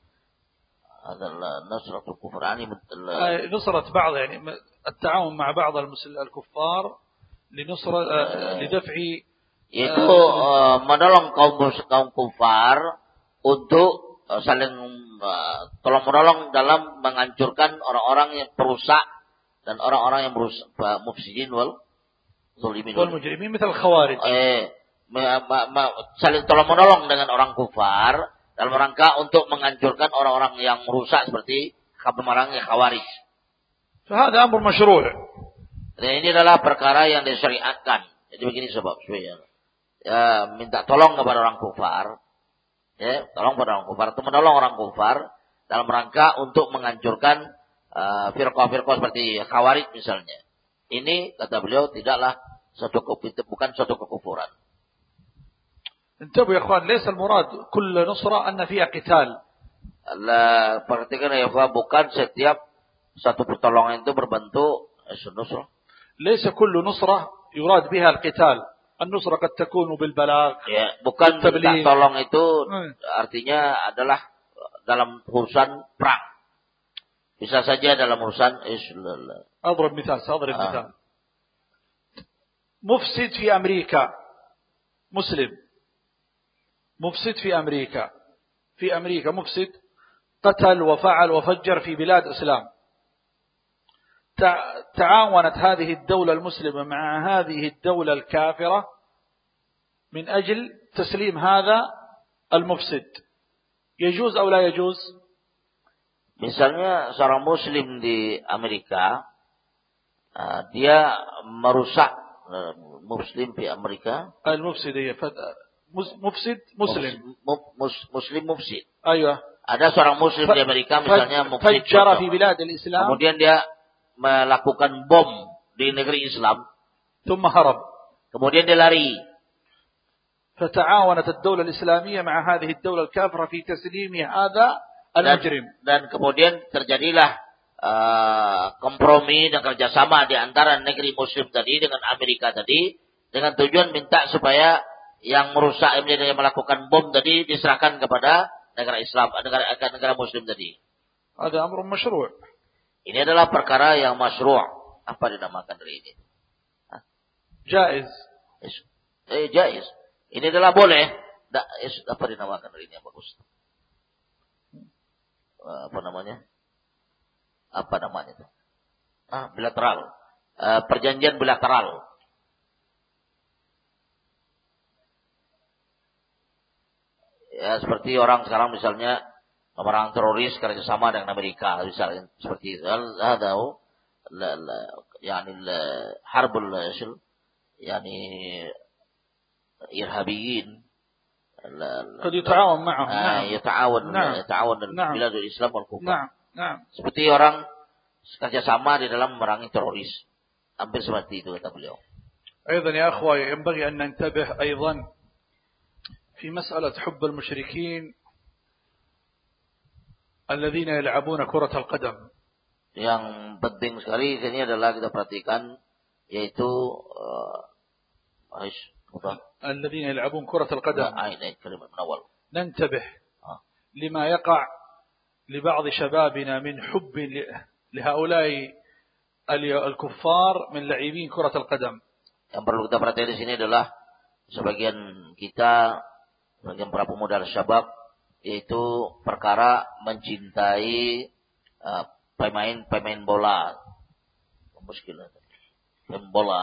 Adalah nusratul kufrani آه، نصرة بعض يعني التعاون مع بعض الكفار لنصرة آه، لدفع itu uh, eh. eh, menolong kaum kaum kufar untuk uh, saling uh, tolong menolong dalam menghancurkan orang-orang yang perusak dan orang-orang yang merusak mufsidin wal zulimin wal mujrimin misal khawarij eh ma, ma, ma, saling tolong menolong dengan orang kufar dalam rangka untuk menghancurkan orang-orang yang merusak seperti orang yang khawarij. Hada amr masyru'. Ini adalah perkara yang disyariatkan. Jadi begini sebab ya, minta tolong kepada orang kufar, ya, tolong kepada orang kufar atau menolong orang kufar dalam rangka untuk menghancurkan uh, firqah-firqah seperti khawarij misalnya. Ini kata beliau tidaklah satu kekufuran, bukan suatu kekufuran. انتبهوا يا اخوان ليس المراد كل نصرة أن فيها قتال Allah perhatikan ya Pak, bukan setiap satu pertolongan itu berbentuk nusrah. ليس كل نصرة يراد بها القتال النصرة قد تكون بالبلاغ Ya, bukan Tabligh. minta tolong itu Hmm. artinya adalah dalam urusan perang. Bisa saja dalam urusan Islam. أضرب مثال سأضرب آه. مثال مفسد في أمريكا مسلم مفسد في أمريكا في أمريكا مفسد قتل وفعل وفجر في بلاد إسلام تعاونت هذه الدولة المسلمة مع هذه الدولة الكافرة من أجل تسليم هذا المفسد يجوز أو لا يجوز Misalnya seorang muslim di Amerika, uh, dia merusak uh, muslim di Amerika. Ya, mufsid muslim. Muslim mufsid. Aywa. Ada seorang muslim di Amerika misalnya mufsid. Fajjara fi bilad al-Islam. Kemudian dia melakukan bom di negeri Islam. ثم هرب. Kemudian dia lari. فتعاونت الدولة الإسلامية مع هذه الدولة الكافرة في تسليم هذا المجرم. Dan, dan kemudian terjadilah uh, kompromi dan kerjasama di antara negeri Muslim tadi dengan Amerika tadi dengan tujuan minta supaya yang merusak yang melakukan bom tadi diserahkan kepada negara Islam, negara negara Muslim tadi. Ada amr masyru'. Ini adalah perkara yang masyru'. Apa dinamakan dari ini? Hah? Jaiz. Eh, jaiz. Ini adalah boleh. Da, apa dinamakan dari ini yang bagus? Eh, apa namanya? Apa namanya itu? Ah, bilateral. Uh, perjanjian bilateral. Ya, seperti orang sekarang misalnya orang teroris kerjasama dengan Amerika misalnya seperti itu هذا هو يعني الحرب يعني إرهابيين قد يتعاون معهم نعم يتعاون نعم. يتعاون نعم. بلاد الإسلام والكفار نعم نعم seperti orang kerjasama di dalam memerangi teroris hampir seperti itu kata beliau أيضا يا أخوة ينبغي أن ننتبه أيضا في مسألة حب المشركين الذين يلعبون كرة القدم yang penting sekali ini adalah kita perhatikan yaitu uh, الذين يلعبون كرة القدم كلمة من أول ننتبه لما يقع لبعض شبابنا من حب لهؤلاء الكفار من لاعبين كرة القدم yang perlu kita perhatikan di sini adalah sebagian kita sebagian para pemuda syabab yaitu perkara mencintai pemain-pemain uh, bola. Muskil. Pemain bola.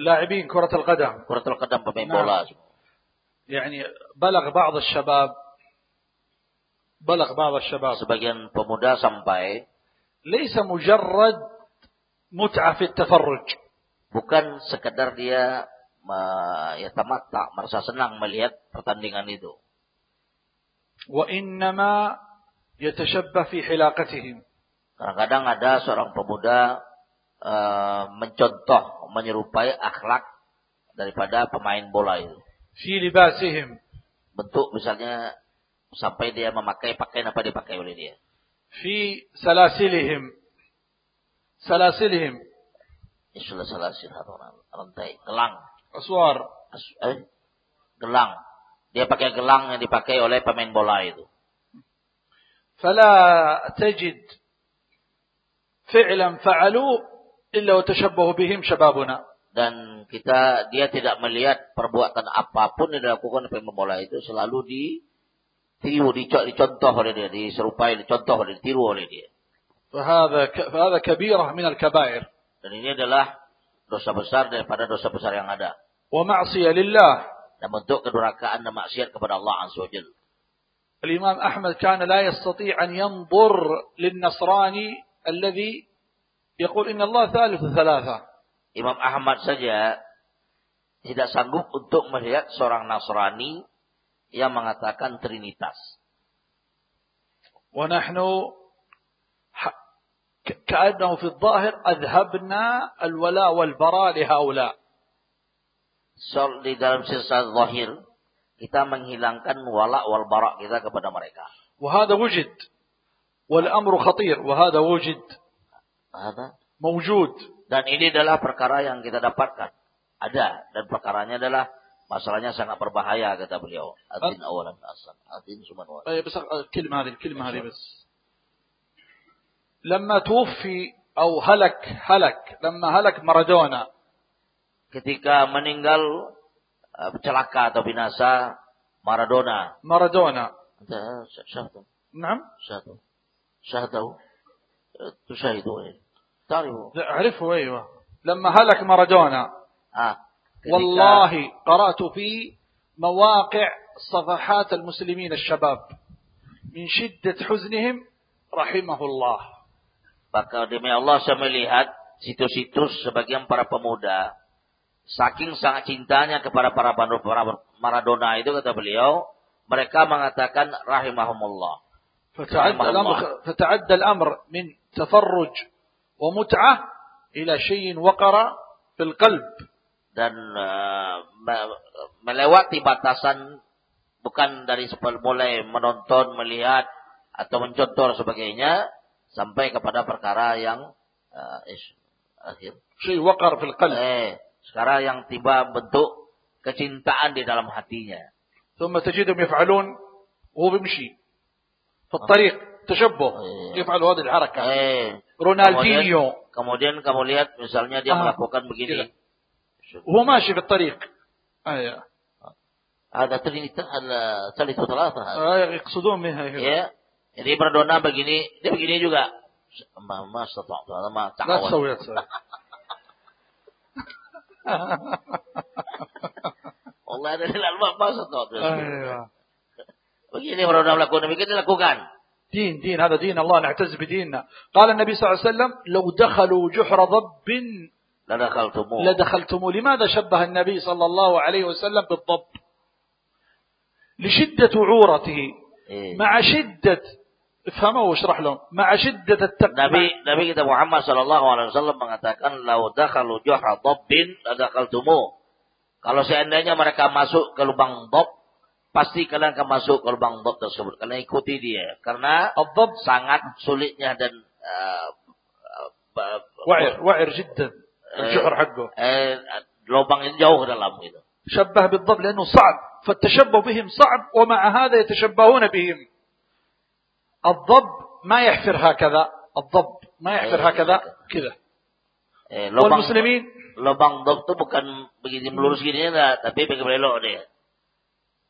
لاعبين كرة القدم. كرة القدم pemain bola. يعني بلغ بعض الشباب بلغ بعض الشباب sebagian pemuda sampai ليس مجرد متعة في التفرج bukan sekedar dia ya tamatta merasa senang melihat pertandingan itu وإنما يتشبه في حلاقتهم Kadang-kadang ada seorang pemuda uh, mencontoh, menyerupai akhlak daripada pemain bola itu. Fi libasihim. Bentuk misalnya sampai dia memakai pakaian apa dipakai oleh dia. Fi salasilihim. Salasilihim. Istilah salasil rantai, gelang. Aswar. As, eh, gelang. Dia pakai gelang yang dipakai oleh pemain bola itu. فلا تجد فعلا فعلوا إلا وتشبه بهم شبابنا dan kita dia tidak melihat perbuatan apapun yang dilakukan oleh pemain bola itu selalu ditiru, dicontoh oleh dia, diserupai, dicontoh oleh, ditiru oleh dia. فهذا فهذا كبيرة من الكبائر. Dan ini adalah dosa besar daripada dosa besar yang ada. ومعصية لله. Dan bentuk kedurhakaan dan maksiat kepada Allah Azza wa Jalla. الإمام أحمد كان لا يستطيع أن ينظر للنصراني الذي يقول إن الله ثالث ثلاثة Imam Ahmad saja tidak sanggup untuk melihat seorang Nasrani yang mengatakan Trinitas. ونحن كأنه في الظاهر أذهبنا الولاء والبراء لهؤلاء. So, di dalam sisa zahir kita menghilangkan wala wal bara kita kepada mereka. وهذا وجد والأمر خطير وهذا وجد هذا موجود dan ini adalah perkara yang kita dapatkan ada dan perkaranya adalah masalahnya sangat berbahaya kata beliau adin awalan asal adin suman wa بس الكلمة هذه الكلمة هذه بس لما توفي أو هلك هلك لما هلك مارادونا Ketika meninggal eh, celaka atau binasa Maradona. مارادونا Anta syahdu. نعم Syahdu. Syahdu. Tusyahidu. Tarifu. لا أعرفه أيوة لما هلك مارادونا Ah. ketika- والله قرأت في مواقع صفحات المسلمين الشباب من شدة حزنهم رحمه الله Maka demi Allah saya melihat situs-situs sebagian para pemuda saking sangat cintanya kepada para para Maradona itu kata beliau mereka mengatakan rahimahumullah فتعدى رحمه الأمر, الله. فتعدى الأمر من تفرج ومتعة إلى شيء وقر في القلب dan eh, me- melewati batasan bukan dari sepel- mulai menonton melihat atau mencontoh sebagainya sampai kepada perkara yang eh, ish, akhir شيء وقر في القلب eh sekarang yang tiba bentuk kecintaan di dalam hatinya ثم تجدهم يفعلون وهو بيمشي في الطريق تشبه إيه. يفعل هذه الحركة eh رونالدينيو kemudian kamu lihat misalnya dia Ah, melakukan begini وهو ماشي في الطريق أيوة. ada trinita ada salisu talata آه، يقصدون منها ya jadi Maradona begini dia begini juga ma ma stata'tu ma لا Allah ada di dalam stata'tu أيوة. begini Maradona melakukan begini lakukan. دين دين هذا دين الله نعتز بديننا قال النبي صلى الله عليه وسلم لو دخلوا جحر ضب dakhaltumu لدخلتموه لماذا شبه النبي صلى الله عليه وسلم بالضب لشدة عورته. مع شدة افهموا واشرح لهم مع شدة التقوى Nabi Nabi kita Muhammad sallallahu alaihi wasallam mengatakan lau dakhalu juhra dhabbin la dakhaltumu kalau seandainya mereka masuk ke lubang dhab pasti kalian akan masuk ke lubang dhab tersebut kalian ikuti dia karena الضب sangat sulitnya dan uh, uh, ba- وعر وعر جدا الجحر حقه eh, lubang itu jauh ke dalam gitu. شبه بالضب لأنه صعب فالتشبه بهم صعب ومع هذا يتشبهون بهم الضب ما يحفر هكذا الضب ما يحفر. هكذا كذا Eh, lubang والمسلمين lubang dhab itu bukan begini melurus gini tapi begini belok dia.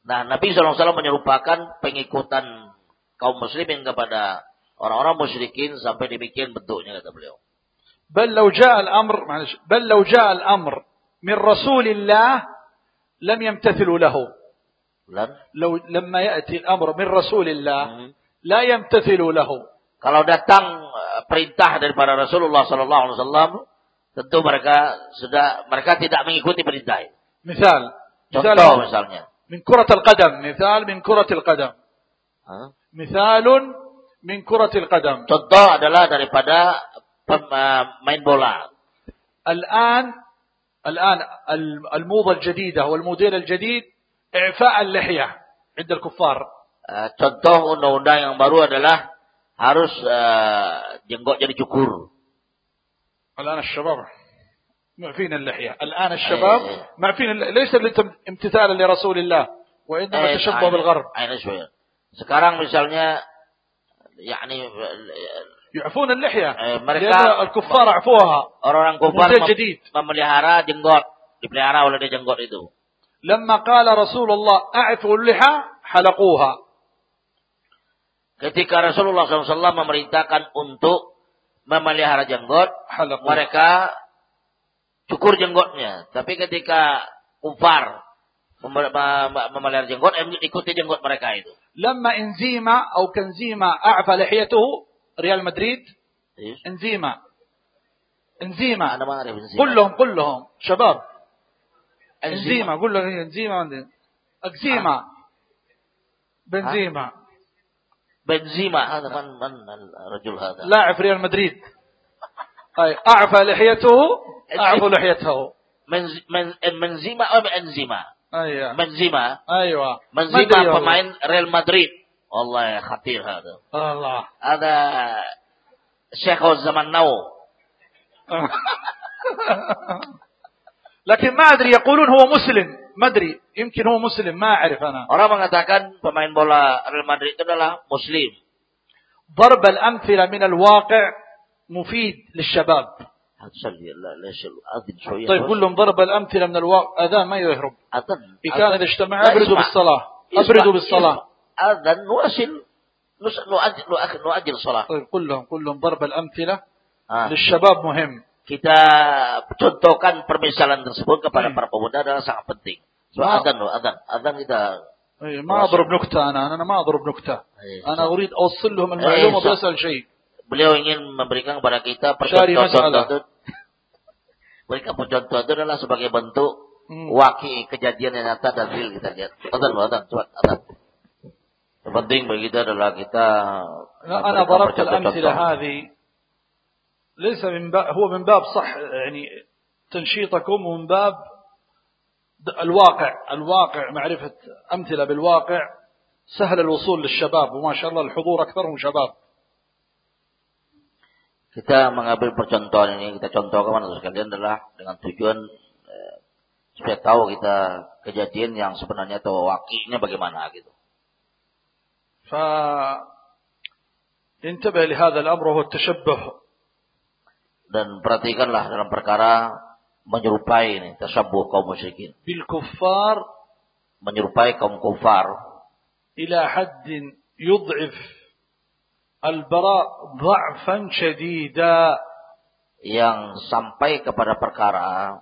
Nah, Nabi SAW menyerupakan pengikutan kaum muslimin kepada orang-orang musyrikin sampai demikian bentuknya kata beliau. بل لو جاء الأمر معلش بل لو جاء الأمر من رسول الله لم يمتثلوا له Dan لو لما يأتي الأمر من رسول الله la yamtathilu lahu. Kalau datang perintah daripada Rasulullah sallallahu alaihi wasallam, tentu mereka sudah mereka tidak mengikuti perintah. Misal, contoh misalnya. Min kuratil qadam, misal min kuratil qadam. Huh? Misalun min kuratil qadam. Contoh adalah daripada pem, uh, main bola. الآن الآن الموضة الجديدة والموديل الجديد إعفاء اللحية عند الكفار Eh, contoh undang-undang yang baru adalah harus eh, jenggotnya dicukur. الآن الشباب معفين اللحية الآن الشباب معفين ليس امتثالا لرسول الله وإنما Eh, تشبه بالغرب. Sekarang misalnya yakni eh, يعفون اللحية Eh, mereka- الكفار عفوها orang-orang kufar memelihara jenggot, dipelihara oleh dia jenggot itu. لما قال رسول الله أعفوا اللحى حلقوها Ketika Rasulullah SAW memerintahkan untuk memelihara jenggot, حلقوها mereka cukur jenggotnya. Tapi ketika kufar mem- mem- memelihara jenggot, eh, ikuti jenggot mereka itu. لما انزيما أو كنزيما أعفى لحيته ريال مدريد انزيما انزيما Anda ma'arif Benzema. قل لهم قل لهم شباب Enzima. انزيما قل لهم انزيما اكزيما بنزيما Benzema. هذا من من الرجل هذا. لاعب ريال مدريد أي أعفى لحيته أعفوا لحيته men- Benzema atau Benzema? أيوة Benzema. أيوة ما Benzema أدري والله. pemain Real Madrid. Allah khatir هذا. الله هذا شيخ الزمن نو لكن ما أدري يقولون هو مسلم ما أدري يمكن هو مسلم ما أعرف أنا. Orang mengatakan pemain bola Real Madrid adalah muslim. ضرب الأمثلة من الواقع مفيد للشباب. هتصلي لا ليش؟ الاذن شوية طيب قول لهم ضرب الأمثلة من الواقع اذان ما يهرب. أذن. بكان اذا اجتمع أبرد بالصلاة أبرد بالصلاة. أذن نواصل نس نؤجل نؤجل الصلاه طيب قل لهم قل لهم ضرب الأمثلة آه. للشباب مهم. kita contohkan permisalan tersebut kepada Hmm. para pemuda adalah sangat penting. So, Ma- adzan loh, adzan. Adzan kita إيه، ما أضرب نكتة أنا أنا ما أضرب نكتة إيه، أنا صح. أريد أوصل لهم المعلومة إيه، صح. بأسهل شيء beliau ingin memberikan kepada kita Cari percontohan masalah. itu. Berikan percontohan itu adalah sebagai bentuk Hmm. waki kejadian yang nyata dan real kita lihat. Adzan loh, adzan, cepat, adzan. Yang penting bagi kita adalah kita لا، أنا memberikan ضربت percontohan-contoh. الأمثلة هذه ليس من باب هو من باب صح يعني تنشيطكم ومن باب الواقع الواقع معرفة أمثلة بالواقع سهل الوصول للشباب وما شاء الله الحضور أكثرهم شباب Kita mengambil percontohan ini, kita contohkan kepada sekalian adalah dengan tujuan eh, supaya tahu kita kejadian yang sebenarnya atau wakinya bagaimana gitu. فانتبه لهذا الأمر وهو التشبه dan perhatikanlah dalam perkara menyerupai ini tasabbuh kaum musyrikin. Bil kuffar. Menyerupai kaum kuffar. Ila haddin yud'if al bara dha'fan shadida. Yang sampai kepada perkara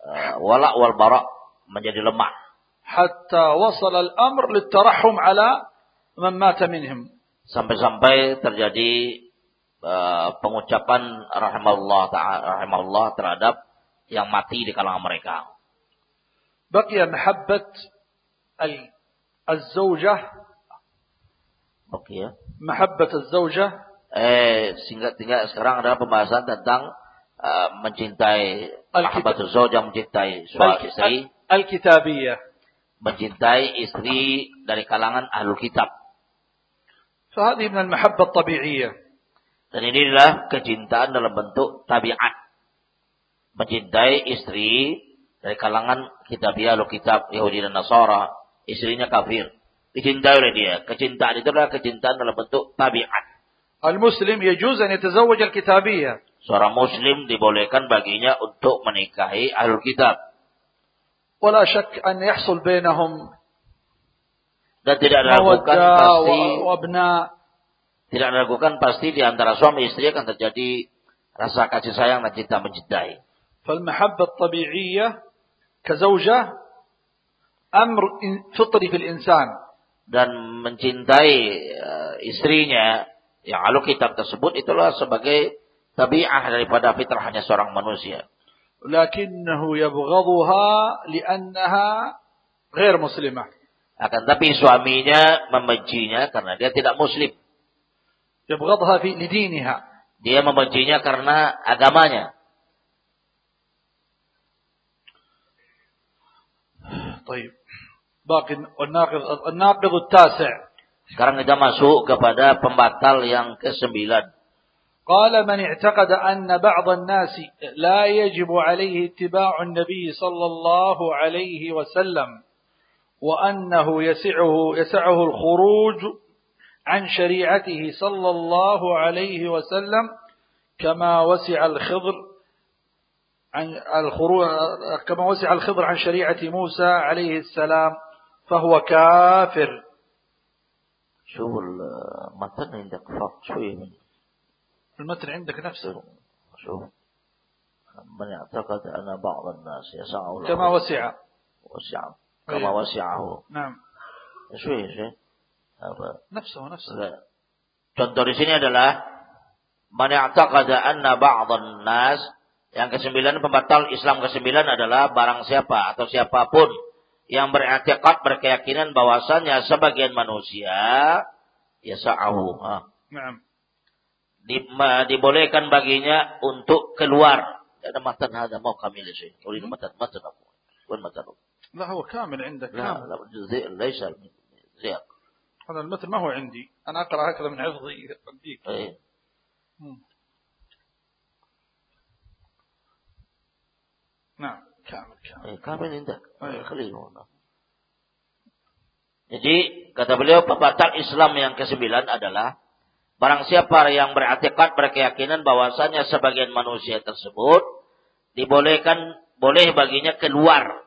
eh, uh, wala wal bara menjadi lemah. Hatta wasal al amr litarahum ala man mata minhum. Sampai-sampai terjadi eh, pengucapan rahimahullah ta'ala rahimahullah terhadap yang mati di kalangan mereka. بقي محبة ال- الزوجة Oke ya. محبة الزوجة Eh, sehingga tinggal sekarang adalah pembahasan tentang eh, mencintai Alkitab. Ahbatul Zawjah mencintai suami istri, الكتابية mencintai istri dari kalangan ahlul kitab. فهذه من المحبة الطبيعية Dan inilah kecintaan dalam bentuk tabiat. Mencintai istri dari kalangan kitabiah atau kitab Yahudi dan Nasara. Istrinya kafir. Dicintai oleh dia. Kecintaan itu adalah kecintaan dalam bentuk tabiat. Al-Muslim yajuz an yatazawwaj al-kitabiyah. Seorang Muslim dibolehkan baginya untuk menikahi ahlul kitab. Wala syak an yahsul bainahum dan tidak ada bukan pasti wa, wa tidak diragukan pasti di antara suami istri akan terjadi rasa kasih sayang dan cinta mencintai. فالمحبة الطبيعية كزوجة أمر إن- فطري في الإنسان Dan mencintai eh, istrinya yang alu kitab tersebut itulah sebagai tabiah daripada fitrahnya seorang manusia. لكنه يبغضها لأنها غير مسلمة Akan tapi suaminya membencinya karena dia tidak muslim. يبغضها في لدينها Dia membencinya karena agamanya. طيب باقي الناقض الناقض التاسع Sekarang kita masuk kepada pembatal yang kesembilan. قال من اعتقد أن بعض الناس لا يجب عليه اتباع النبي صلى الله عليه وسلم وأنه يسعه يسعه الخروج عن شريعته صلى الله عليه وسلم كما وسع الخضر عن الخروج كما وسع الخضر عن شريعة موسى عليه السلام فهو كافر. شوف المتن عندك فرق شوية من المتن عندك نفسه. شوف من اعتقد أن بعض الناس يسعه كما وسع. وسع. كما أيوة. وسعه. نعم. شوية شوية apa نفسه نفسه Enggak. Contoh di sini adalah man i'taqada anna ba'dhan nas yang kesembilan pembatal Islam kesembilan adalah barang siapa atau siapapun yang beriktikad berkeyakinan bahwasannya sebagian manusia ya sa'ahu ah, نعم di, ma- dibolehkan baginya untuk keluar ada matan ada mau kami sih uridu matan matan aku bukan matan aku لا هو كامل عندك لا كامل لا زي- ليس زيق هذا المتن ما هو عندي أنا أقرأ هكذا من حفظي أديك إيه. مم. نعم كامل كامل Eh, kami indah. Ayo. Keliru. Jadi, kata beliau, pembatal Islam yang kesembilan adalah Barang siapa yang beratikat berkeyakinan bahwasanya sebagian manusia tersebut dibolehkan boleh baginya keluar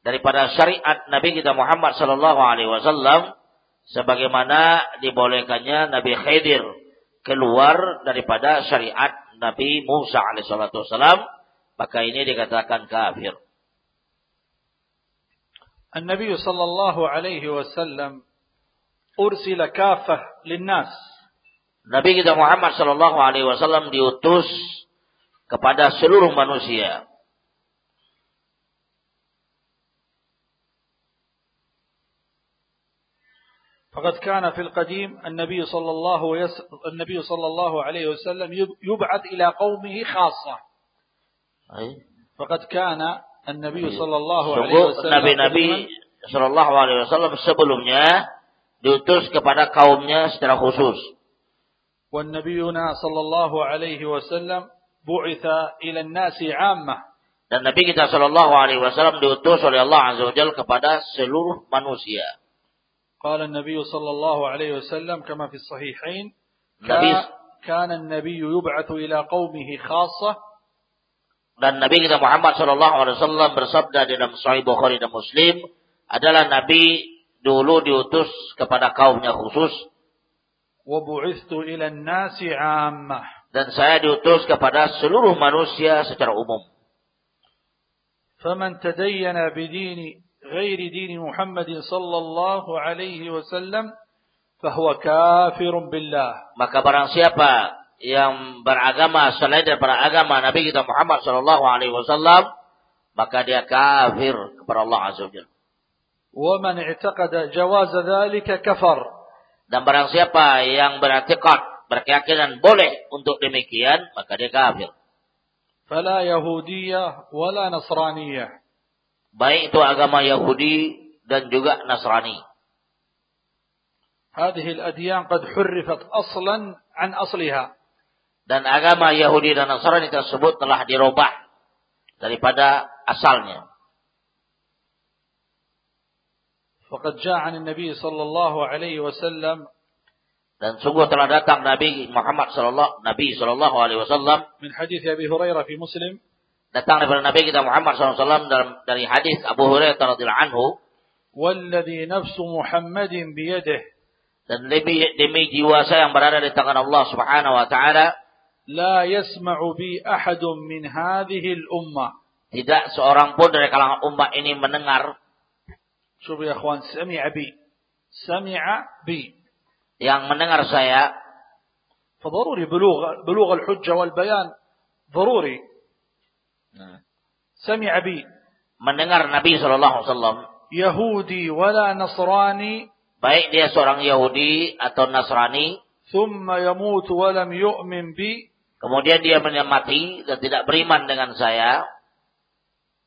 daripada syariat Nabi kita Muhammad sallallahu alaihi wasallam sebagaimana dibolehkannya Nabi Khidir keluar daripada syariat Nabi Musa alaihi wasallam maka ini dikatakan kafir. النبي صلى الله عليه وسلم أرسل كافة للناس Nabi kita Muhammad Shallallahu Alaihi Wasallam diutus kepada seluruh manusia. فقد كان في القديم النبي صلى الله, ويس... النبي صلى الله عليه وسلم يبعث إلى قومه خاصة أي؟ فقد كان النبي أي. صلى الله عليه وسلم نبي نبي صلى الله عليه وسلم sebelumnya diutus kepada kaumnya secara khusus والنبينا صلى الله عليه وسلم بعث إلى الناس عامة dan Nabi kita sallallahu alaihi wasallam diutus oleh Allah azza wajalla kepada seluruh manusia. قال النبي صلى الله عليه وسلم كما في الصحيحين كان, كان النبي يبعث إلى قومه خاصة dan Nabi kita Muhammad Shallallahu Alaihi Wasallam bersabda di dalam Sahih Bukhari dan Muslim adalah Nabi dulu diutus kepada kaumnya khusus وبعثت إلى الناس عامة dan saya diutus kepada seluruh manusia secara umum. فمن تدين بدين غير دين محمد صلى الله عليه وسلم فهو كافر بالله. Maka barang siapa yang beragama selain daripada agama Nabi kita Muhammad sallallahu alaihi wasallam, maka dia kafir kepada Allah azza wajalla. ومن اعتقد جواز ذلك كفر. Dan barang siapa yang beratikat, berkeyakinan boleh untuk demikian, maka dia kafir. فلا يهودية ولا نصرانية. Baik itu agama Yahudi dan juga Nasrani. هذه الأديان قد حرفت أصلا عن أصلها. Dan agama Yahudi dan Nasrani tersebut telah dirubah daripada asalnya. فقد جاء عن النبي صلى الله عليه وسلم dan sungguh telah datang Nabi Muhammad sallallahu Nabi sallallahu alaihi wasallam من حديث أبي هريرة في مسلم datang daripada Nabi kita Muhammad SAW dalam dari hadis Abu Hurairah radhiyallahu anhu. Walladhi nafsu Muhammadin biyadih. Dan demi, demi jiwa saya yang berada di tangan Allah Subhanahu wa taala. La yasma'u bi ahadun min hadhihi al-ummah. Tidak seorang pun dari kalangan umat ini mendengar. Syuruh ya kawan, sami'a bi. Sami'a bi. Yang mendengar saya. Fadaruri bulugh bulugh al-hujjah wal bayan. Daruri. Nah. Sami Abi. mendengar Nabi sallallahu alaihi wasallam. Yahudi wala Nasrani. Baik dia seorang Yahudi atau Nasrani. Thumma yamut wa lam yu'min bi. Kemudian dia menyemati dan tidak beriman dengan saya.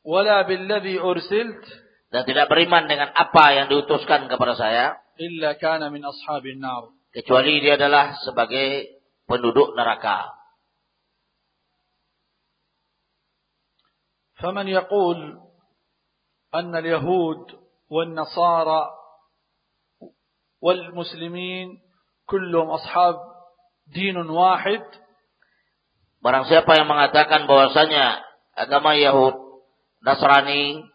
Wala billadhi ursilt. Dan tidak beriman dengan apa yang diutuskan kepada saya. Illa kana min ashabin nar. Kecuali dia adalah sebagai penduduk neraka. فمن يقول أن اليهود والنصارى والمسلمين كلهم أصحاب دين واحد Barang siapa yang mengatakan bahwasanya agama Yahud, Nasrani,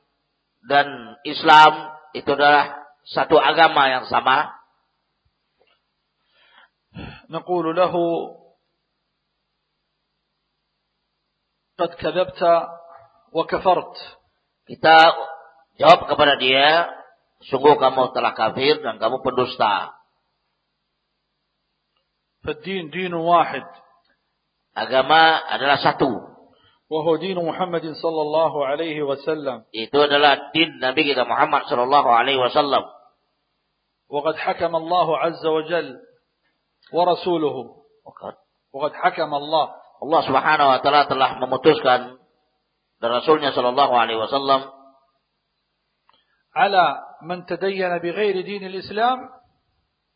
dan Islam itu adalah satu agama yang sama, نقول له قد كذبت وكفرت kita jawab kepada dia, sungguh kamu telah kafir dan kamu pendusta. فالدين دين واحد Agama adalah satu. وهو دين محمد صلى الله عليه وسلم Itu adalah din Nabi kita Muhammad sallallahu alaihi wasallam. وقد حكم الله عز وجل ورسوله وقد حكم الله Allah Subhanahu wa taala telah memutuskan dan Rasulnya Shallallahu Alaihi Wasallam ala man tadayyana bighairi dinil Islam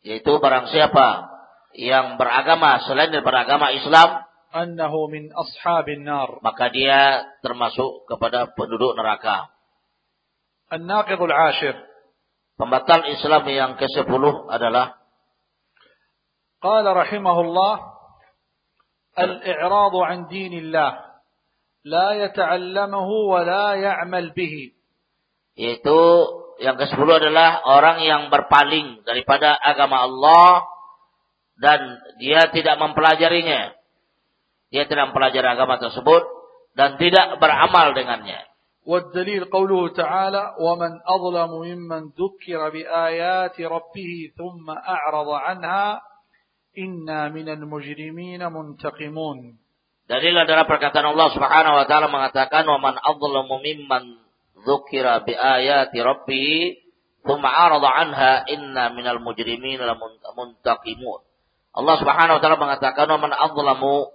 yaitu barang siapa yang beragama selain daripada agama Islam annahu min ashabin nar. maka dia termasuk kepada penduduk neraka. An-naqidul ashir. Pembatal Islam yang ke-10 adalah qala rahimahullah al-i'radu an dinillah. لا يتعلمه ولا يعمل به yaitu yang ke-10 adalah orang yang berpaling daripada agama Allah dan dia tidak mempelajarinya. Dia tidak mempelajari agama tersebut dan tidak beramal dengannya. والدليل قوله تعالى ومن أظلم ممن ذكر بآيات ربه ثم أعرض عنها إنا من المجرمين منتقمون Dalil adalah perkataan Allah Subhanahu wa taala mengatakan wa man adzlamu mimman dzukira bi ayati rabbih thumma arada anha inna minal mujrimin muntaqimun. Allah Subhanahu wa taala mengatakan wa man adzlamu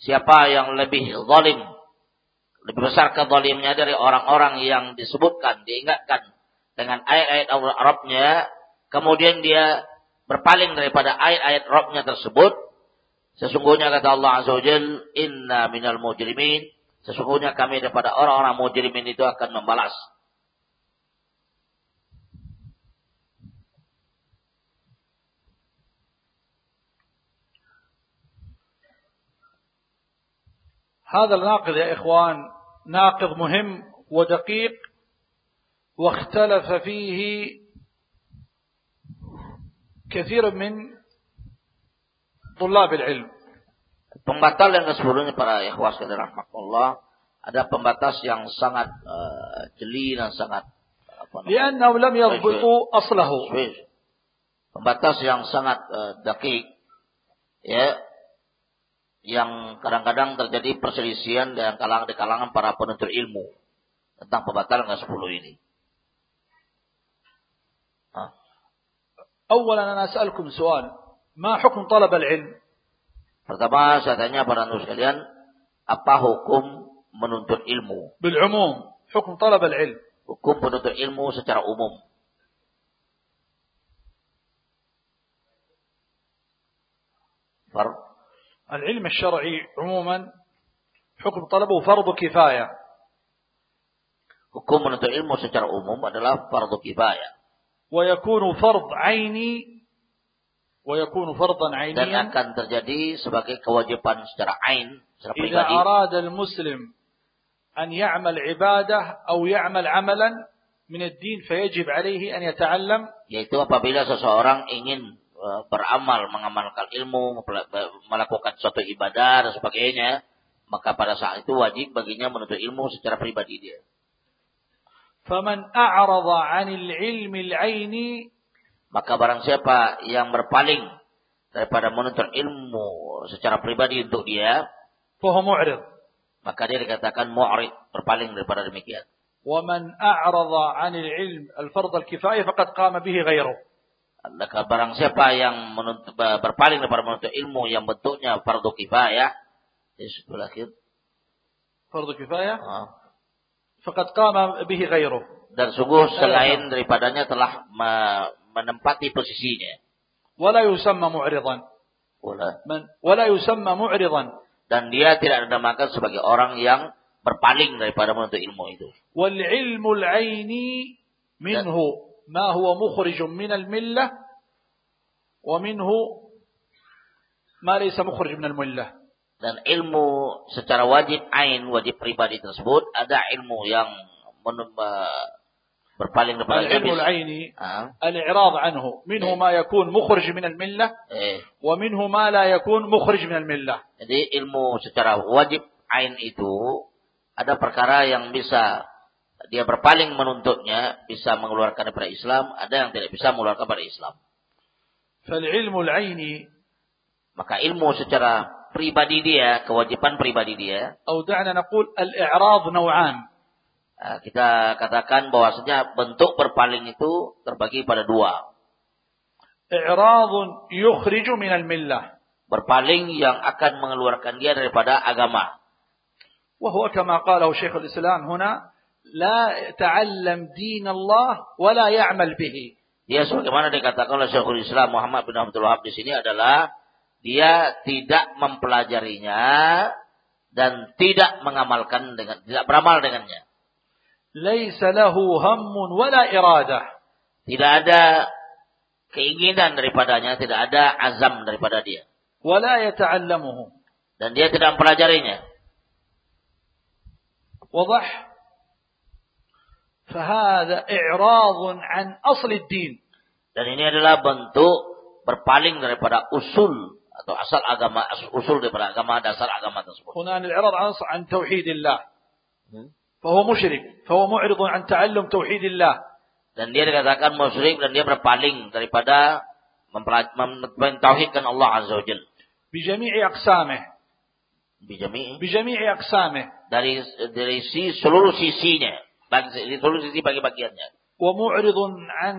siapa yang lebih zalim lebih besar kezalimnya dari orang-orang yang disebutkan diingatkan dengan ayat-ayat Arabnya kemudian dia berpaling daripada ayat-ayat Rabbnya tersebut Sesungguhnya kata Allah Azza wa Jal, Inna minal mujrimin. Sesungguhnya kami daripada orang-orang mujrimin itu akan membalas. هذا الناقض يا إخوان ناقض مهم ودقيق واختلف فيه كثير من طلاب العلم Pembatal yang ke para ikhwas dan rahmatullah ada pembatas yang sangat uh, jeli dan sangat apa namanya? لأنه لم يضبطوا أصله. Pembatas yang sangat uh, dakik ya yang kadang-kadang terjadi perselisihan dan kalangan di kalangan para penuntut ilmu tentang pembatalan ke sepuluh ini. أولا أنا أسألكم سؤال ما حكم طلب العلم Pertama saya tanya para nus sekalian, apa hukum menuntut ilmu? Bil'umum, hukum talab al-ilm. Hukum menuntut ilmu secara umum. Far العلم الشرعي عموما حكم طلبه فرض كفاية Hukum menuntut ilmu secara umum adalah fardu kifayah. ويكون فرض عيني dan akan terjadi sebagai kewajiban secara ain secara pribadi. yaitu apabila seseorang ingin e, beramal mengamalkan ilmu e, melakukan suatu ibadah dan sebagainya maka pada saat itu wajib baginya menuntut ilmu secara pribadi dia. faman a'rada 'anil ilmi al-'aini maka barang siapa yang berpaling daripada menuntut ilmu secara pribadi untuk dia, maka dia dikatakan mu'rid, berpaling daripada demikian. ومن أعرض عن العلم الفرض الكفاية فقد قام به غيره. Maka barang siapa yang menuntut, berpaling daripada menuntut ilmu yang bentuknya fardu kifayah, disebut akhir. Fardu kifayah? Ah. Faqad qama bihi ghairuh. Dan sungguh selain daripadanya telah menempati posisinya. Wala yusamma mu'ridan. Wala. Man, wala yusamma mu'ridan. Dan dia tidak dinamakan sebagai orang yang berpaling daripada menuntut ilmu itu. Wal ilmu al-aini minhu ma huwa mukhrijun min al-millah wa minhu ma laysa mukhrij min al-millah. Dan ilmu secara wajib ain, wajib pribadi tersebut ada ilmu yang berpaling kepada العلم العيني الإعراض عنه منه ما يكون مخرج من الملة ومنه ما لا يكون مخرج من الملة jadi ilmu secara wajib ain itu ada perkara yang bisa dia berpaling menuntutnya bisa mengeluarkan dari Islam ada yang tidak bisa mengeluarkan dari Islam فالعلم العيني maka ilmu secara pribadi dia kewajiban pribadi dia أو دعنا نقول الإعراض نوعان Nah, kita katakan bahwasanya bentuk berpaling itu terbagi pada dua. I'radun yukhriju minal millah. Berpaling yang akan mengeluarkan dia daripada agama. وهو كما قاله شيخ الإسلام هنا لا يتعلم دين الله ولا يعمل به. Dia sebagaimana dikatakan oleh Syekhul Islam Muhammad bin Abdul Wahab di sini adalah dia tidak mempelajarinya dan tidak mengamalkan dengan tidak beramal dengannya. laisa lahu hammun wala iradah. Tidak ada keinginan daripadanya, tidak ada azam daripada dia. Wala yata'allamuhu. Dan dia tidak mempelajarinya. Wadah. Fahada i'radun an asli din. Dan ini adalah bentuk berpaling daripada usul atau asal agama usul daripada agama dasar agama tersebut. Kunaan al-i'rad an tauhidillah. Hmm? Fahu musyrik. Fahu mu'ridun an ta'allum tauhidillah. Dan dia dikatakan musyrik dan dia berpaling daripada mentauhidkan Allah Azza wa Jal. Bijami'i aksamih. Bijami'i? Bijami'i aksamih. Dari, dari si, seluruh sisinya. Bagi, seluruh sisi bagi-bagiannya. Wa mu'ridun an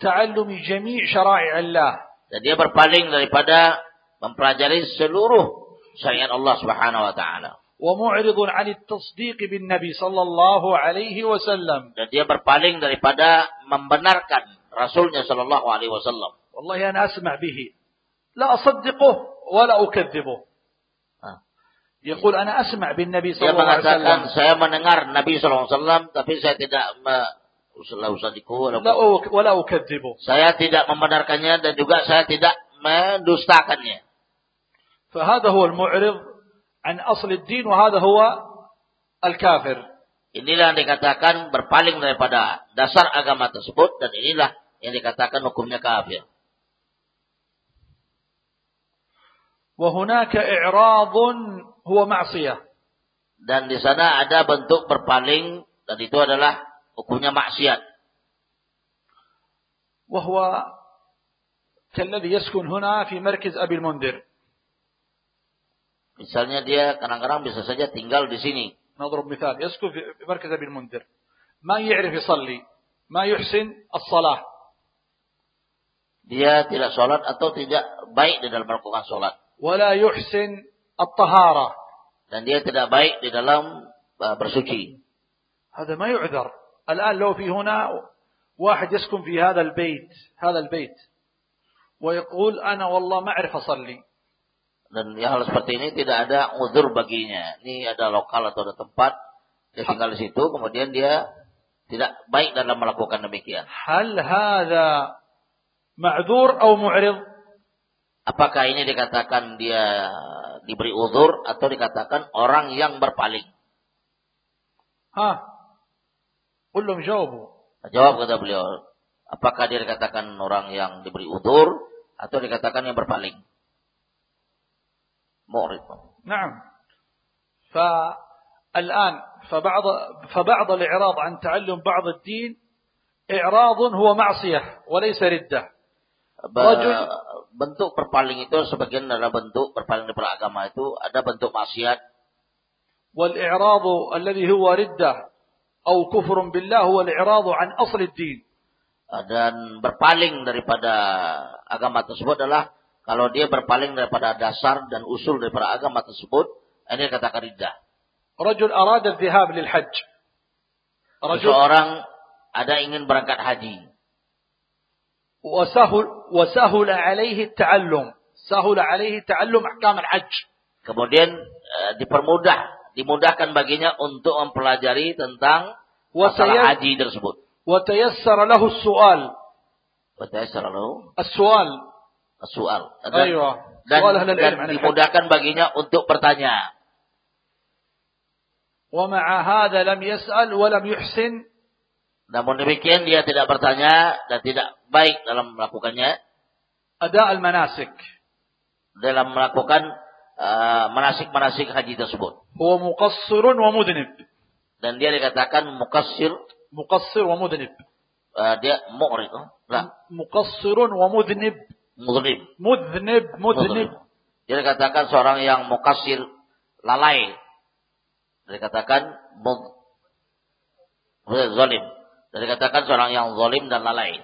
ta'allumi jami' syara'illah. Dan dia berpaling daripada mempelajari seluruh syariat Allah Subhanahu wa taala. ومعرض عن التصديق بالنبي صلى الله عليه وسلم Dan dia berpaling daripada membenarkan Rasulnya Shallallahu alaihi wasallam. والله أنا أسمع به لا أصدقه ولا أكذبه Ah. يقول أنا أسمع بالنبي صلى Dia الله عليه mengatakan وسلم saya mendengar Nabi Shallallahu alaihi wasallam tapi saya tidak me, usah usah diku- لا أك- ولا أكذبه Saya tidak membenarkannya dan juga saya tidak mendustakannya. فهذا هو المعرض an asli din wa hadha huwa al-kafir. Inilah yang dikatakan berpaling daripada dasar agama tersebut dan inilah yang dikatakan hukumnya kafir. Wa hunaka i'radun huwa ma'siyah. Dan di sana ada bentuk berpaling dan itu adalah hukumnya maksiat. Wa huwa kalladhi yaskun huna fi markaz Abi Mundir. Misalnya dia kadang-kadang bisa saja tinggal di sini. نضرب مثال. يسكن في مركز أبي المنذر. ما يعرف يصلي؟ ما يحسن الصلاة؟ Dia tidak sholat atau tidak baik di dalam melakukan sholat. ولا يحسن الطهارة. Dan dia tidak baik di dalam uh, bersuci. هذا ما يعذر. الآن لو في هنا واحد يسكن في هذا البيت هذا البيت ويقول أنا والله ما أعرف أصلي. Dan ya hal seperti ini tidak ada uzur baginya. Ini ada lokal atau ada tempat dia tinggal di situ kemudian dia tidak baik dalam melakukan demikian. Hal hadza ma'dzur atau mu'rid? Apakah ini dikatakan dia diberi uzur atau dikatakan orang yang berpaling? Hah? Belum jawab. Jawab kata beliau. Apakah dia dikatakan orang yang diberi uzur atau dikatakan yang berpaling? Mu'rid. نعم فالآن فبعض فبعض الإعراض عن تعلم بعض الدين إعراض هو معصية وليس ردة Ba- Rajul- bentuk berpaling itu sebagian adalah bentuk berpaling dari agama itu ada bentuk maksiat والإعراض الذي هو ردة أو كفر بالله هو الإعراض عن أصل الدين dan berpaling daripada agama tersebut adalah kalau dia berpaling daripada dasar dan usul daripada agama tersebut, ini katakan ridha. Rajul arada dhihab lil hajj. Rajul orang ada ingin berangkat haji. Wasahul wasahul alaihi ta'allum. Sahul alaihi ta'allum ahkam al-hajj. Kemudian eh, dipermudah, dimudahkan baginya untuk mempelajari tentang masalah haji tersebut. Wa tayassara lahu as-su'al. Wa tayassara lahu as-su'al soal dan, أيوة dan, سؤال أهل dan العلم عن الحج dimudahkan baginya untuk bertanya. ومع هذا لم يسأل ولم يحسن Namun demikian dia tidak bertanya dan tidak baik dalam melakukannya, أداء المناسك dalam melakukan uh, manasik-manasik haji tersebut. هو مقصر ومذنب Dan dia dikatakan mukassir, مقصر ومذنب uh, dia mu'rid. oh. Lah, مقصر ومذنب muzlim. مذنب مذنب Dia dikatakan seorang yang mukassir, lalai. Dia dikatakan mud, zalim. Dia dikatakan seorang yang zalim dan lalai.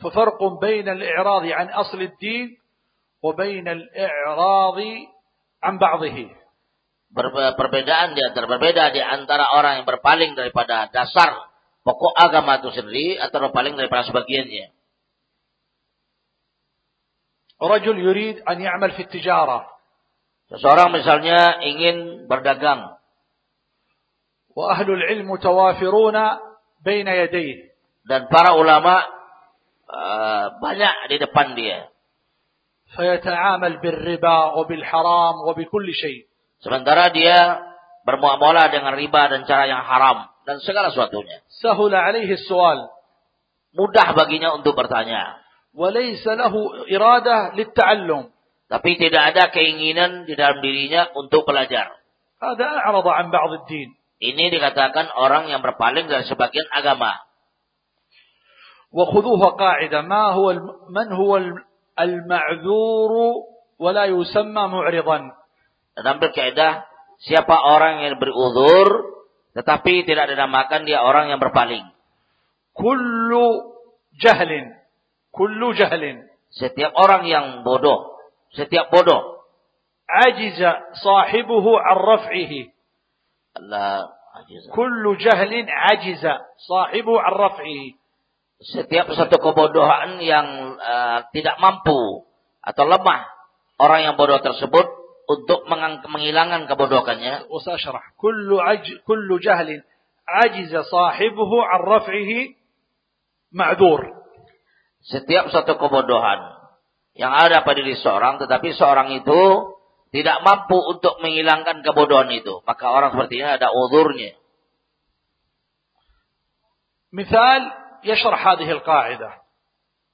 ففرق بين الإعراض عن أصل الدين وبين الإعراض عن بعضه Ber- perbedaan di antara berbeda di antara orang yang berpaling daripada dasar pokok agama itu sendiri atau berpaling daripada sebagiannya. Rajul yurid an ya'mal fi tijara. Seseorang misalnya ingin berdagang. Wa ahlul ilmu tawafiruna baina yadayhi. Dan para ulama uh, banyak di depan dia. Fayata'amal bil riba wa bil haram wa bi kulli syai. Sementara dia bermuamalah dengan riba dan cara yang haram dan segala sesuatunya. Sahula alaihi soal. Mudah baginya untuk bertanya. وليس له إرادة للتعلم Tapi tidak ada keinginan di dalam dirinya untuk belajar. هذا أعرض عن بعض الدين Ini dikatakan orang yang berpaling dari sebagian agama. وخذوها قاعدة ما هو الم- من هو الم- المعذور ولا يسمى معرضا Dan ambil kaidah, siapa orang yang beruzur, tetapi tidak dinamakan dia orang yang berpaling. كل جهل Kullu jahlin. Setiap orang yang bodoh. Setiap bodoh. Ajiza sahibuhu arraf'ihi. Allah ajiza. Kullu jahlin ajiza sahibuhu arraf'ihi. Setiap satu kebodohan yang uh, tidak mampu atau lemah orang yang bodoh tersebut untuk menghilangkan kebodohannya. Usasyrah. Kullu aj kullu jahlin ajiza sahibuhu an raf'ihi setiap satu kebodohan yang ada pada diri seorang tetapi seorang itu tidak mampu untuk menghilangkan kebodohan itu maka orang seperti ini ada uzurnya مثال يشرح هذه القاعدة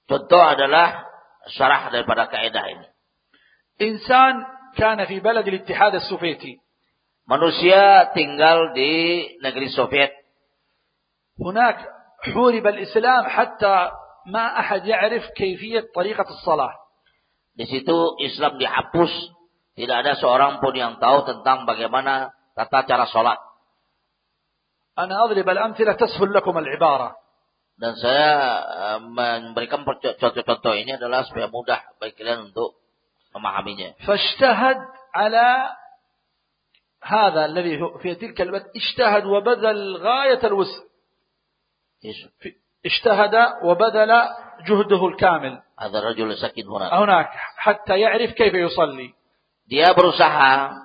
contoh adalah syarah daripada kaidah ini إنسان كان في بلد الاتحاد السوفيتي manusia tinggal di negeri Soviet هناك حورب الإسلام حتى ما أحد يعرف كيفية طريقة الصلاة Di situ Islam dihapus. Tidak ada seorang pun yang tahu tentang bagaimana tata cara sholat. أنا أضرب الأمثلة تسهل لكم العبارة Dan saya eh, memberikan contoh-contoh ini adalah supaya mudah bagi kalian untuk memahaminya. فاجتهد على هذا الذي في تلك البلد اجتهد وبذل غاية الوسع. في- اجتهد وبذل جهده الكامل Ada rajul sakit huna. هناك حتى يعرف كيف يصلي Dia berusaha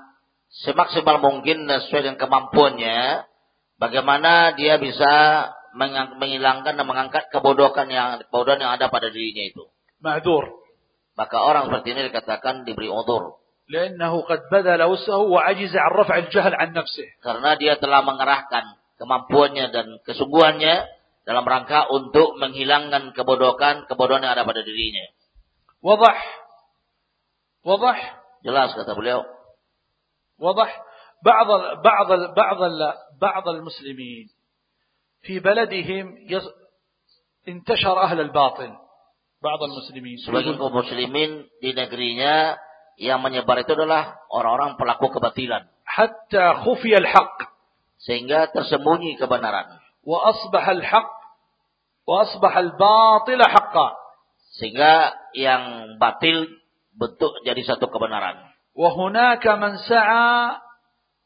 semaksimal mungkin dan sesuai dengan kemampuannya. Bagaimana dia bisa mengang- menghilangkan dan mengangkat kebodohan yang kebodohan yang ada pada dirinya itu. معذور Maka orang seperti ini dikatakan diberi udur. لأنه قد بذل وسعه وعجز عن رفع الجهل عن نفسه karena dia telah mengerahkan kemampuannya dan kesungguhannya dalam rangka untuk menghilangkan kebodohan kebodohan yang ada pada dirinya. وضح وضح Jelas kata beliau. وضح بعض ال- بعض ال- بعض ال- بعض المسلمين في بلدهم يص- انتشر أهل الباطل بعض المسلمين Sebagian kaum muslimin di negerinya yang menyebar itu adalah orang-orang pelaku kebatilan حتى خفي الحق sehingga tersembunyi kebenaran وأصبح الحق وأصبح الباطل حقا sehingga yang batil bentuk jadi satu kebenaran. وهناك من سعى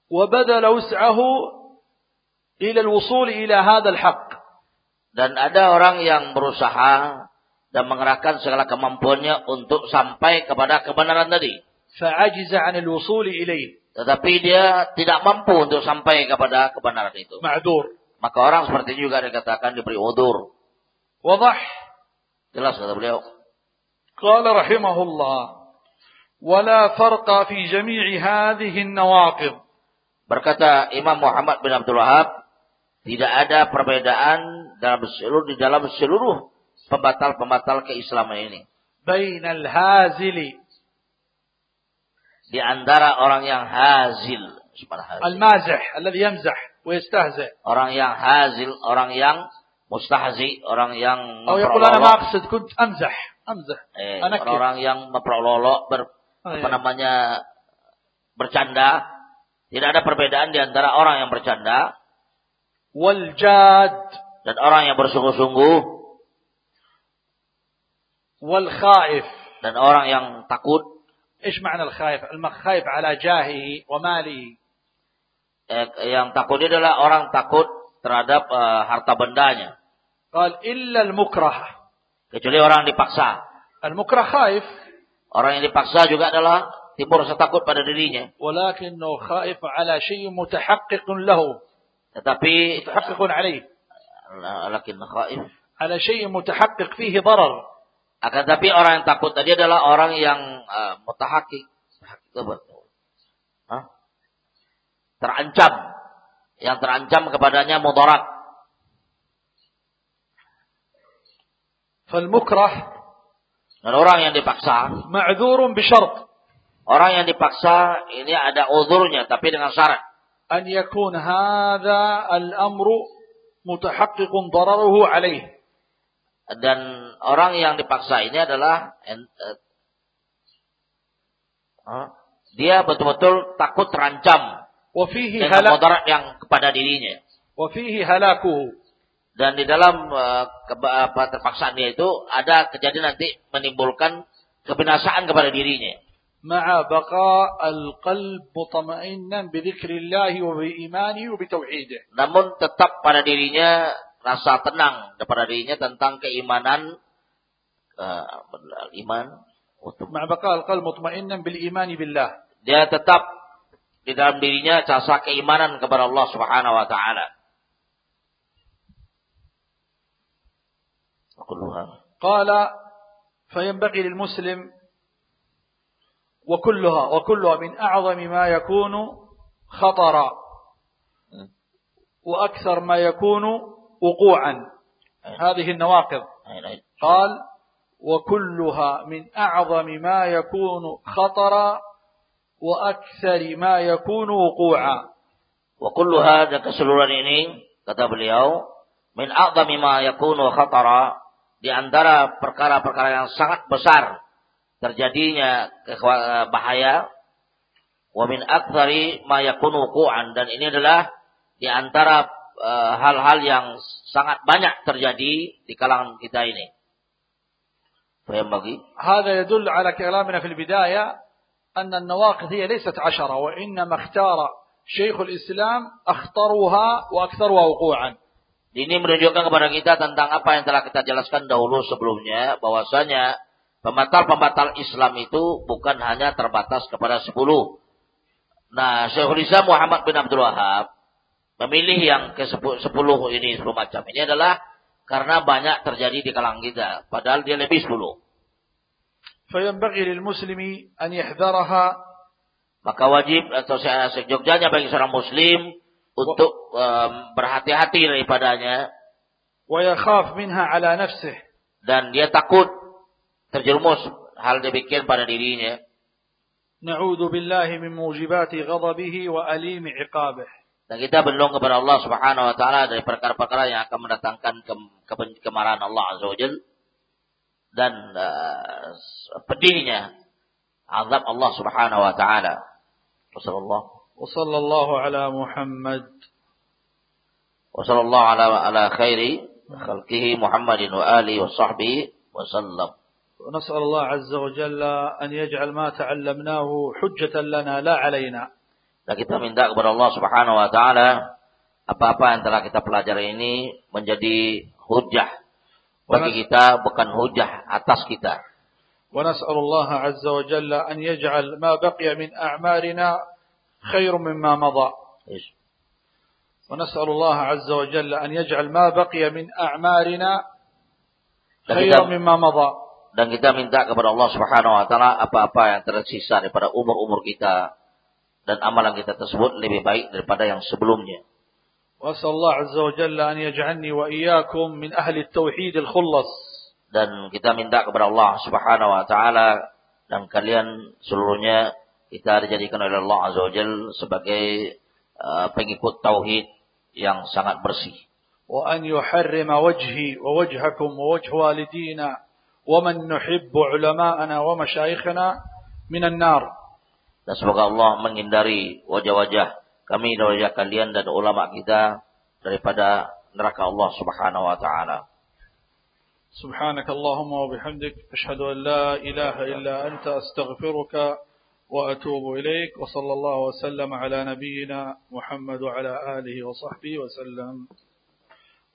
وبذل وسعه إلى الوصول إلى هذا الحق Dan ada orang yang berusaha dan mengerahkan segala kemampuannya untuk sampai kepada kebenaran tadi. فعجز عن الوصول إليه Tetapi dia tidak mampu untuk sampai kepada kebenaran itu. معذور Maka orang seperti ini juga dikatakan diberi udur. وضح Jelas kata beliau. قال رحمه الله ولا فرق في جميع هذه النواقض Berkata Imam Muhammad bin Abdul Wahab, tidak ada perbedaan dalam seluruh di dalam seluruh pembatal-pembatal keislaman ini. بين الهازل Di antara orang yang hazil, subhanallah, hazil. المازح الذي يمزح ويستهزئ orang yang hazil, orang yang mustahzi, orang yang أو يقول أنا ما memperolok, أقصد كنت أمزح أمزح eh, أنكر orang yang memperolok, ber, Oh, apa iya. namanya bercanda. Tidak ada perbedaan di antara orang yang bercanda والجاد dan orang yang bersungguh-sungguh والخائف dan orang yang takut. إيش معنى الخائف الخائف على جاهه وماله eh, yang takutnya adalah orang takut terhadap eh, harta bendanya. Qal illa al-mukrah. Kecuali orang dipaksa. Al-mukrah khaif. Orang yang dipaksa juga adalah timbul rasa takut pada dirinya. Walakinnu khaif ala syai'in mutahaqqiqun lahu. Tetapi mutahaqqiqun alaih. Lakin khaif ala syai'in mutahaqqiq fihi darar. Akan tapi orang yang takut tadi adalah orang yang eh, uh, mutahakik terancam yang terancam kepadanya mudarat. Falmukrah dan orang yang dipaksa ma'dzurun bisyart. Orang yang dipaksa ini ada uzurnya tapi dengan syarat. An yakun hadza al-amru mutahaqqiqun dararuhu alaih. Dan orang yang dipaksa ini adalah eh, dia betul-betul takut terancam وفيه dengan هلاك mudarat yang kepada dirinya. وفيه هلاكه Dan di dalam eh, keba- apa, terpaksaan dia itu ada kejadian nanti menimbulkan kebinasaan kepada dirinya. مع بقاء القلب مطمئنا بذكر الله وبإيمانه وبتوحيده Namun tetap pada dirinya rasa tenang kepada dirinya tentang keimanan eh, iman untuk مع بقاء القلب مطمئنا بالإيمان بالله dia tetap di dalam dirinya rasa keimanan kepada Allah Subhanahu wa taala. قال فينبغي للمسلم وكلها وكلها من أعظم ما يكون خطرا وأكثر ما يكون وقوعا هذه النواقض قال وكلها من أعظم ما يكون خطرا وأكثر ما يكون وقوعا Wa dan keseluruhan ini kata beliau min a'zami ma yakunu khatara di antara perkara-perkara yang sangat besar terjadinya kekwa- bahaya wa min aktsari ma yakunu wuqu'an dan ini adalah di antara eh, hal-hal yang sangat banyak terjadi di kalangan kita ini. Faham bagi? هذا يدل على كلامنا في البداية أن النواقض هي ليست عشرة وإنما اختار شيخ الإسلام أخطرها وأكثرها وقوعا Ini menunjukkan kepada kita tentang apa yang telah kita jelaskan dahulu sebelumnya bahwasanya pembatal-pembatal Islam itu bukan hanya terbatas kepada 10. Nah, Syekhul Islam Muhammad bin Abdul Wahab memilih yang ke 10 ini 10 macam. Ini adalah karena banyak terjadi di kalangan kita, padahal dia lebih 10. فينبغي للمسلم أن يحذرها Maka wajib atau se- sejogjanya bagi seorang muslim untuk em, berhati-hati daripadanya ويخاف منها على نفسه dan dia takut terjerumus hal demikian pada dirinya. نعوذ بالله من موجبات غضبه وأليم عقابه Dan kita berlindung kepada Allah Subhanahu wa taala dari perkara-perkara yang akan mendatangkan ke, ke- kemarahan Allah Azza wa Jal Dan eh, pedihnya azab Allah Subhanahu wa taala. Wasallallahu وصلى الله على محمد wasallallahu ala ala khairi khalqihi Muhammadin wa alihi wa sahbihi wasallam. ونسأل الله عز وجل أن يجعل ما تعلمناه حجة لنا لا علينا Dan kita minta kepada Allah Subhanahu wa taala apa-apa yang telah kita pelajari ini menjadi hujah bagi kita bukan hujah atas kita. ونسأل الله عز وجل أن يجعل ما بقي من أعمالنا خير مما مضى ونسأل الله عز وجل أن يجعل ما بقي من أعمالنا Dan خير kita, مما مضى dan kita minta kepada Allah Subhanahu wa taala apa-apa yang tersisa daripada umur-umur kita dan amalan kita tersebut lebih baik daripada yang sebelumnya. وأسأل الله عز وجل أن يجعلني وإياكم من أهل التوحيد الخلص Dan kita minta kepada Allah Subhanahu wa taala dan kalian seluruhnya kita dijadikan oleh Allah Azza wa Jalla sebagai uh, pengikut tauhid yang sangat bersih. وأن يحرم وجهي ووجهكم ووجه والدينا ومن نحب علماءنا ومشايخنا من النار Dan semoga Allah menghindari wajah-wajah kami dan kalian dan ulama kita daripada neraka Allah Subhanahu wa taala. سبحانك اللهم وبحمدك أشهد أن لا إله إلا أنت أستغفرك وأتوب إليك وصلى الله وسلم على نبينا محمد وعلى آله وصحبه وسلم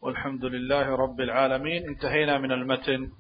والحمد لله رب العالمين انتهينا من المتن